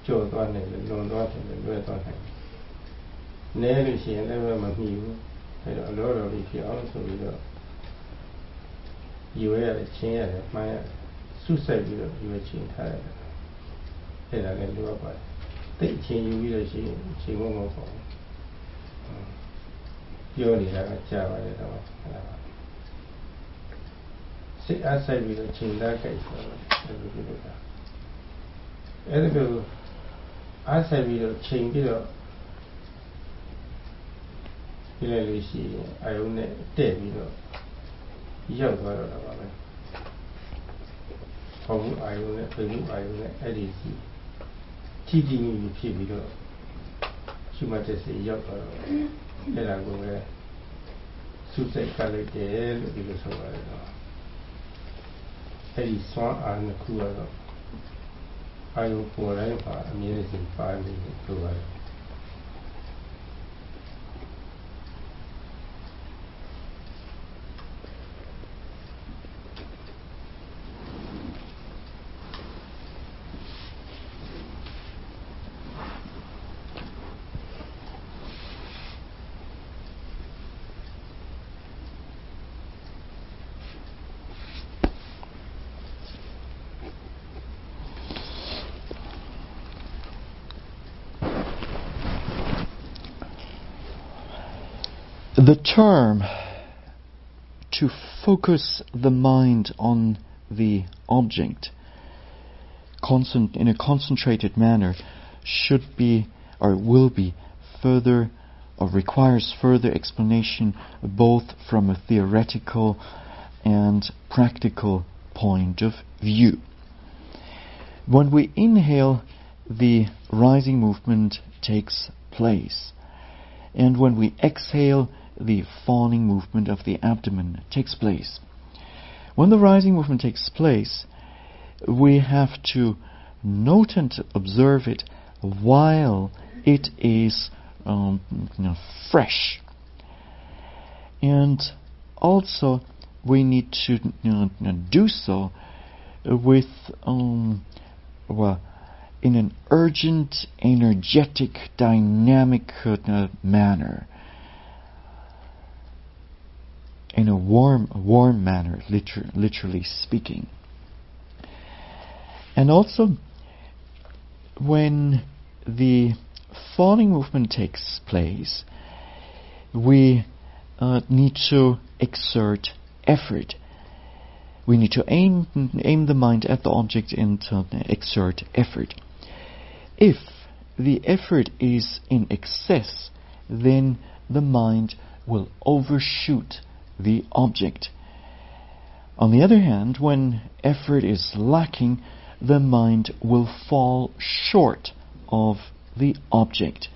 ကြော်သွားနိုင်တယ်လွန်သွားတယ်လွဲသွားနိုင်တယ်။နဲလို့ရှိရင်လည်းမမှီဘူး။အဲ့တော့အလောတော်လေးဖြစ်အောင်ဆိုပြီးတော့ယူရရတယ်ချင်းရတယ်မှန်းရတယ်စုစိုက်ပြီးတော့ယူရချင်းထားရတယ်။အဲ့ဒါလည်းလိုအပ်ပါတယ်။တိတ်ချင်းယူပြီးတော့ရှိရင်ချိန်မမပေါ့ဘူး။ ပြောနေတာကကြားပါတယ်တော့အဲ့ဒါပါစိတ်အားဆိုင်ပြီးတော့ချိန်သားကြိုက်ဆိုတော့အဲ့လိုပြုလုပ်တာအဲ့ဒါကိုအားဆိုင်ပြီးတော့ချိန်ပြီးတော့ဒီလိုက်လို့ရှိရင်အာယုံနဲ့တဲ့ပြီးတော့ရောက်သွားတော့တာပါပဲ။ဟောမှုအာယုံနဲ့ပြင်မှုအာယုံနဲ့အဲ့ဒီစီထိတိမိမိဖြစ်ပြီးတော့ရှိမှတဲ့စီရောက်သွားတော့ အဲ့ဒါကိုပဲစုစိတ်ကလိုက်တယ်လို့ဒီလိုဆိုပါတယ်တော့အဲ့ဒီစွမ်းအားနှစ်ခုကတော့အာယုပေါ်တိုင်းပါအမြဲတမ်းပါနေတယ်ဆိုပါတယ် term to focus the mind on the object in a concentrated manner should be or will be further or requires further explanation both from a theoretical and practical point of view. When we inhale, the rising movement takes place. And when we exhale, the falling movement of the abdomen takes place. When the rising movement takes place, we have to note and observe it while it is um, you know, fresh. And also, we need to you know, do so with, um, well, in an urgent, energetic, dynamic uh, manner. In a warm, warm manner, liter- literally speaking. And also, when the falling movement takes place, we uh, need to exert effort. We need to aim, aim the mind at the object and uh, exert effort. If the effort is in excess, then the mind will overshoot the object. On the other hand, when effort is lacking, the mind will fall short of the object,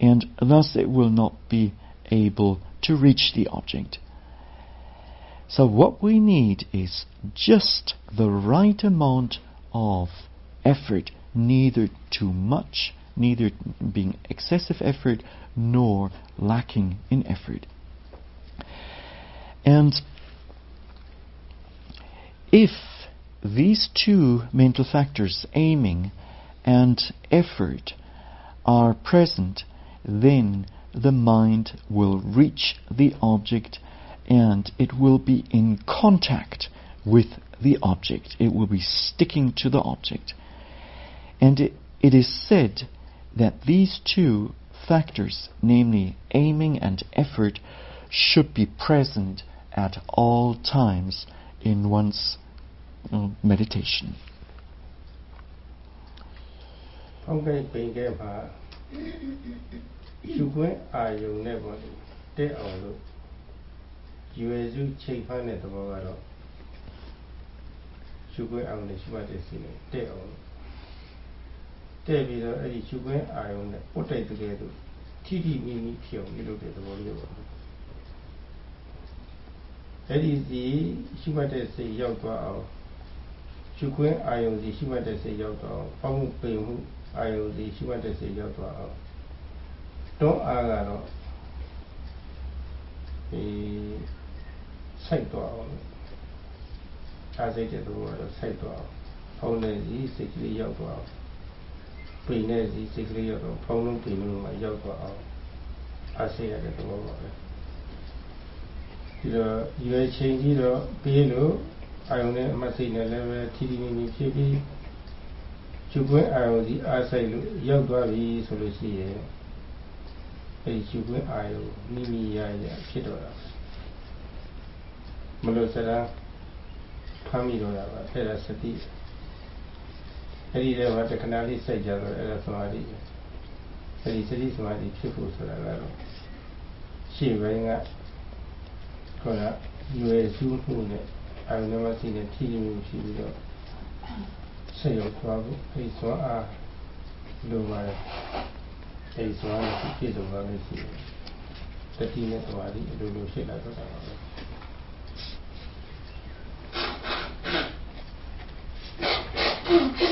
and thus it will not be able to reach the object. So, what we need is just the right amount of effort, neither too much, neither being excessive effort nor lacking in effort. And if these two mental factors, aiming and effort, are present, then the mind will reach the object and it will be in contact with the object. It will be sticking to the object. And it, it is said that these two factors, namely aiming and effort, should be present at all times in one's uh, meditation. ဖောင်းကဲပင်ကဲမှာရှုခွင့်အာယုံနဲ့ပေါ့လေတဲ့အောင်လို့ရွယ်စုချိန်ဖမ်းတဲ့သဘောကတော့ရှုခွင့်အာယုံနဲ့ရှုမှတ်တဲ့စီနဲ့တဲ့အောင်လို့တဲ့ပြီးတော့အဲ့ဒီရှုခွင့်အာယုံနဲ့ပုတ်တိုက်တကယ်လို့ထိထိမိမိဖြစ်အောင်ပြုလုပ်တဲ့သဘောလေးပေါ့ အဲ့ဒီစီရှုမှတ်တဲ့စိတ်ရောက်သွားအောင်ရှုခွင့်အာယုံစီရှုမှတ်တဲ့စိတ်ရောက်သွားအောင်ဖောင်းမှုပင်မှုအာယုံစီရှုမှတ်တဲ့စိတ်ရောက်သွားအောင်တွန်းအားကတော့ဒီစိုက်သွားအောင်အားစိတ်တဲ့သဘောကတော့စိုက်သွားအောင်ဖောင်းတဲ့စီစိတ်ကလေးရောက်သွားအောင်ပိန်တဲ့စီစိတ်ကလေးရောက်တော့ဖောင်းလုံးပိန်လုံးမှာရောက်သွားအောင်အားစိတ်ရတဲ့သဘောပါပဲ ဒီတော့ရွယ်ချိန်ကြီးတော့ပြီးလို့အာယုံနဲ့အမစိတ်နဲ့လည်းပဲထီထီမီမီဖြစ်ပြီးကျုပ်ကွင်းအာယုံစီအားဆိုင်လို့ရောက်သွားပြီဆိုလို့ရှိရင်အဲဒီကျုပ်ကွင်းအာယုံမိမိရရဖြစ်တော့တာမလို့စရာဖမ်းမိတော့တာပါအဲ့ဒါစတိအဲ့ဒီတော့တခဏလေးစိုက်ကြတော့အဲ့ဒါသမာဓိအဲ့ဒီစတိသမာဓိဖြစ်ဖို့ဆိုတာကတော့ရှေ့ဘင်းက ခုနရွယ်စုမှုနဲ့အာရုံနဲ့ရှိတဲ့ထိမှုရှိပြီးတော့ဆက်ရောက်သွားဖို့အဲဒီသွားအားလိုပါတယ်အဲဒီသွားနဲ့ပြည့်စုံသွားလို့ရှိတယ်တတိနဲ့သမာဓိအလိုလိုဖြစ်လာတော့တာပါပဲ While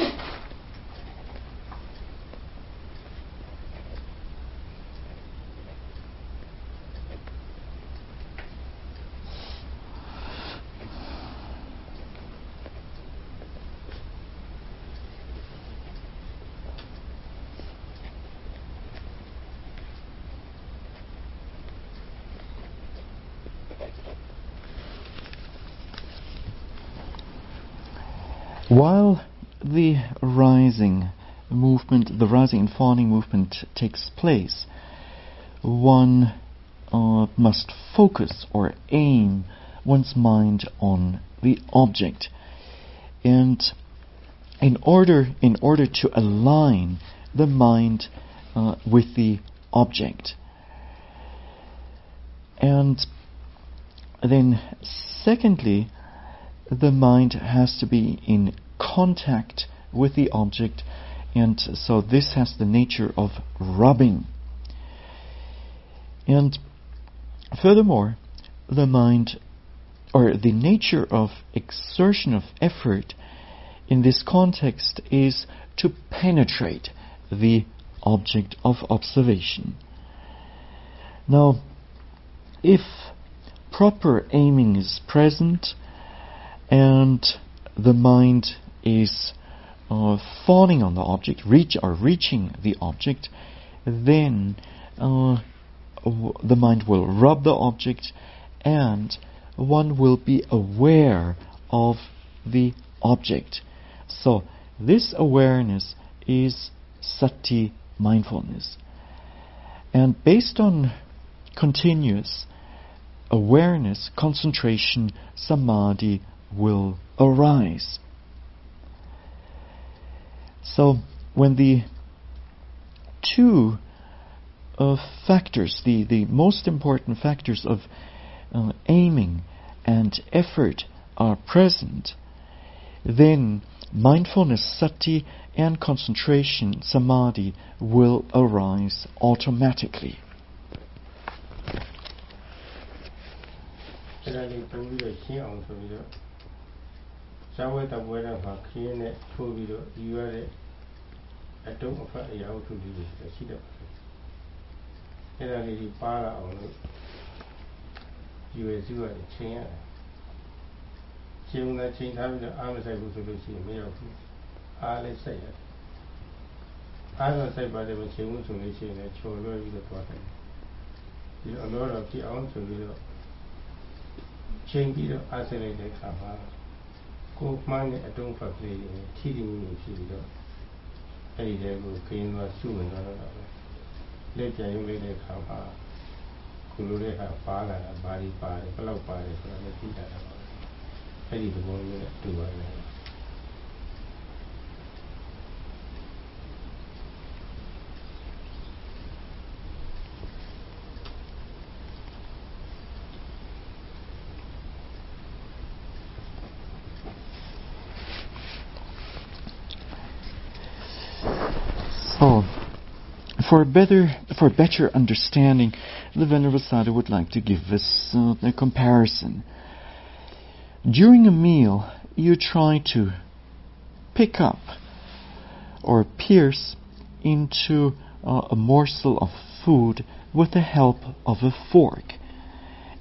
movement, the rising and falling movement takes place, one uh, must focus or aim one's mind on the object. And in order, in order to align the mind uh, with the object. And then, secondly, the mind has to be in contact with the object, and so this has the nature of rubbing. And furthermore, the mind, or the nature of exertion of effort in this context is to penetrate the object of observation. Now, if proper aiming is present, and the mind is uh, falling on the object, reach or reaching the object, then uh, the mind will rub the object and one will be aware of the object. So this awareness is sati mindfulness. And based on continuous awareness, concentration, samadhi will arise. So when the two uh, factors, the, the most important factors of uh, aiming and effort are present, then mindfulness, sati, and concentration, samadhi, will arise automatically. အဲ့ဒါလေးပုံပြီးတော့ရှင်းအောင်ဆိုပြီးတော့ဇာဝေတပွဲတော်မှာခင်းနဲ့ထိုးပြီးတော့ယူရတဲ့အတုံးအဖက်အရာဝတ္ထုလေးတွေရှိတော့အဲ့ဒါလေးကြီးပါလာအောင်လို့ယူရစုရတယ်ချိန်ရတယ်ချိန်နဲ့ချိန်ထားပြီးတော့အားမဆိုင်ဘူးဆိုလို့ရှိရင်မရောက်ဘူးအားလည်းစိုက်ရတယ်အားတော့စိုက်ပါတယ်မချိန်ဘူးဆိုလို့ရှိရင်လည်းချော်လွှဲပြီးတော့သွားတယ်ဒီအလောတော်ဖြစ်အောင်ဆိုပြီးတော့ချိန်ပြီးတော့အားစိတ်လိုက်တဲ့အခါမှာ ကိုမှန်းတဲ့အတုံးဖတ်ကလေးတွေထိထိမိမိဖြစ်ပြီးတော့အဲ့ဒီတဲကိုခင်းသွားစုဝင်သွားတော့ပဲလက်ကြံရုပ်လိုက်တဲ့အခါမှာကိုလိုတဲ့ဟာပါလာတာဘာဒီပါတယ်ဘယ်လောက်ပါတယ်ဆိုတာလည်းသိတာပါအဲ့ဒီသဘောမျိုးနဲ့တူပါတယ် for better for better understanding, the Venerable Sayadaw would like to give us uh, a comparison. During a meal, you try to pick up or pierce into uh, a morsel of food with the help of a fork.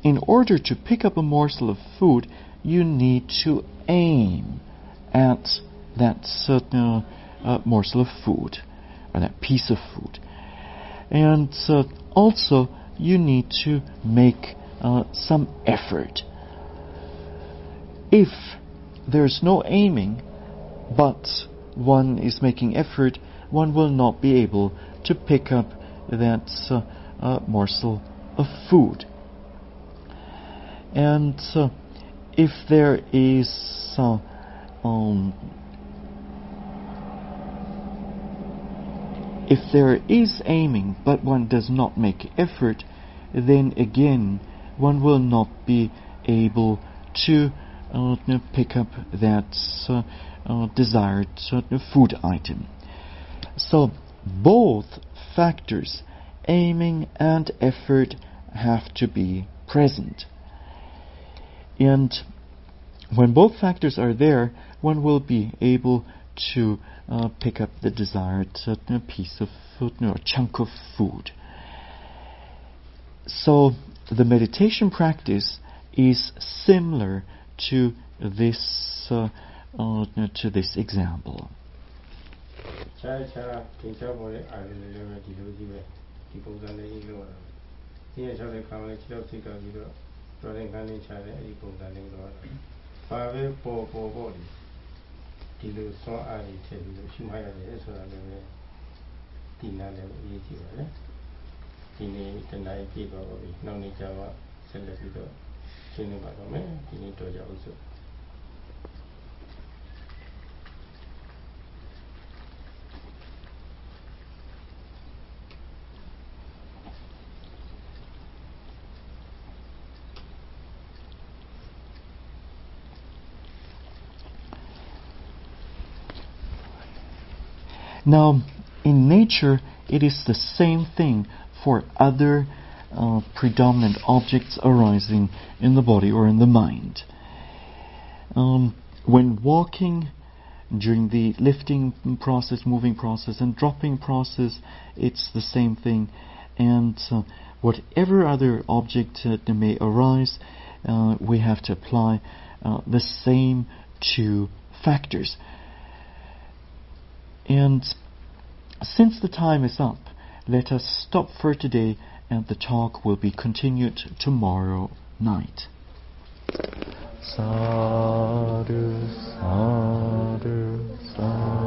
In order to pick up a morsel of food, you need to aim at that certain uh, morsel of food or that piece of food. And uh, also, you need to make uh, some effort. If there's no aiming, but one is making effort, one will not be able to pick up that uh, uh, morsel of food. And uh, if there is uh, um, if there is aiming but one does not make effort, then again one will not be able to uh, pick up that uh, uh, desired uh, food item. So both factors, aiming and effort, have to be present. And when both factors are there, one will be able to uh, pick up the desired uh, piece of food or chunk of food. So the meditation practice is similar to this uh, uh, to this example. ဒီလိုစွမ်းအားတွေထည့်ပြီးတော့ရှုမှတ်ရတယ်ဆိုတာလည်းပဲဒီနာလည်းအရေးကြီးပါတယ်ဒီနေ့တနင်္ဂနွေပြပါပြီနောက်နေ့ကျမှဆက်လက်ပြီးတော့ရှင်းနေပါတော့မယ်ဒီနေ့တော့ကြအောင်စို့ Now, in nature, it is the same thing for other uh, predominant objects arising in the body or in the mind. Um, when walking, during the lifting process, moving process, and dropping process, it's the same thing. And uh, whatever other object uh, may arise, uh, we have to apply uh, the same two factors. And since the time is up, let us stop for today and the talk will be continued tomorrow night. Sadhu, sadhu, sadhu.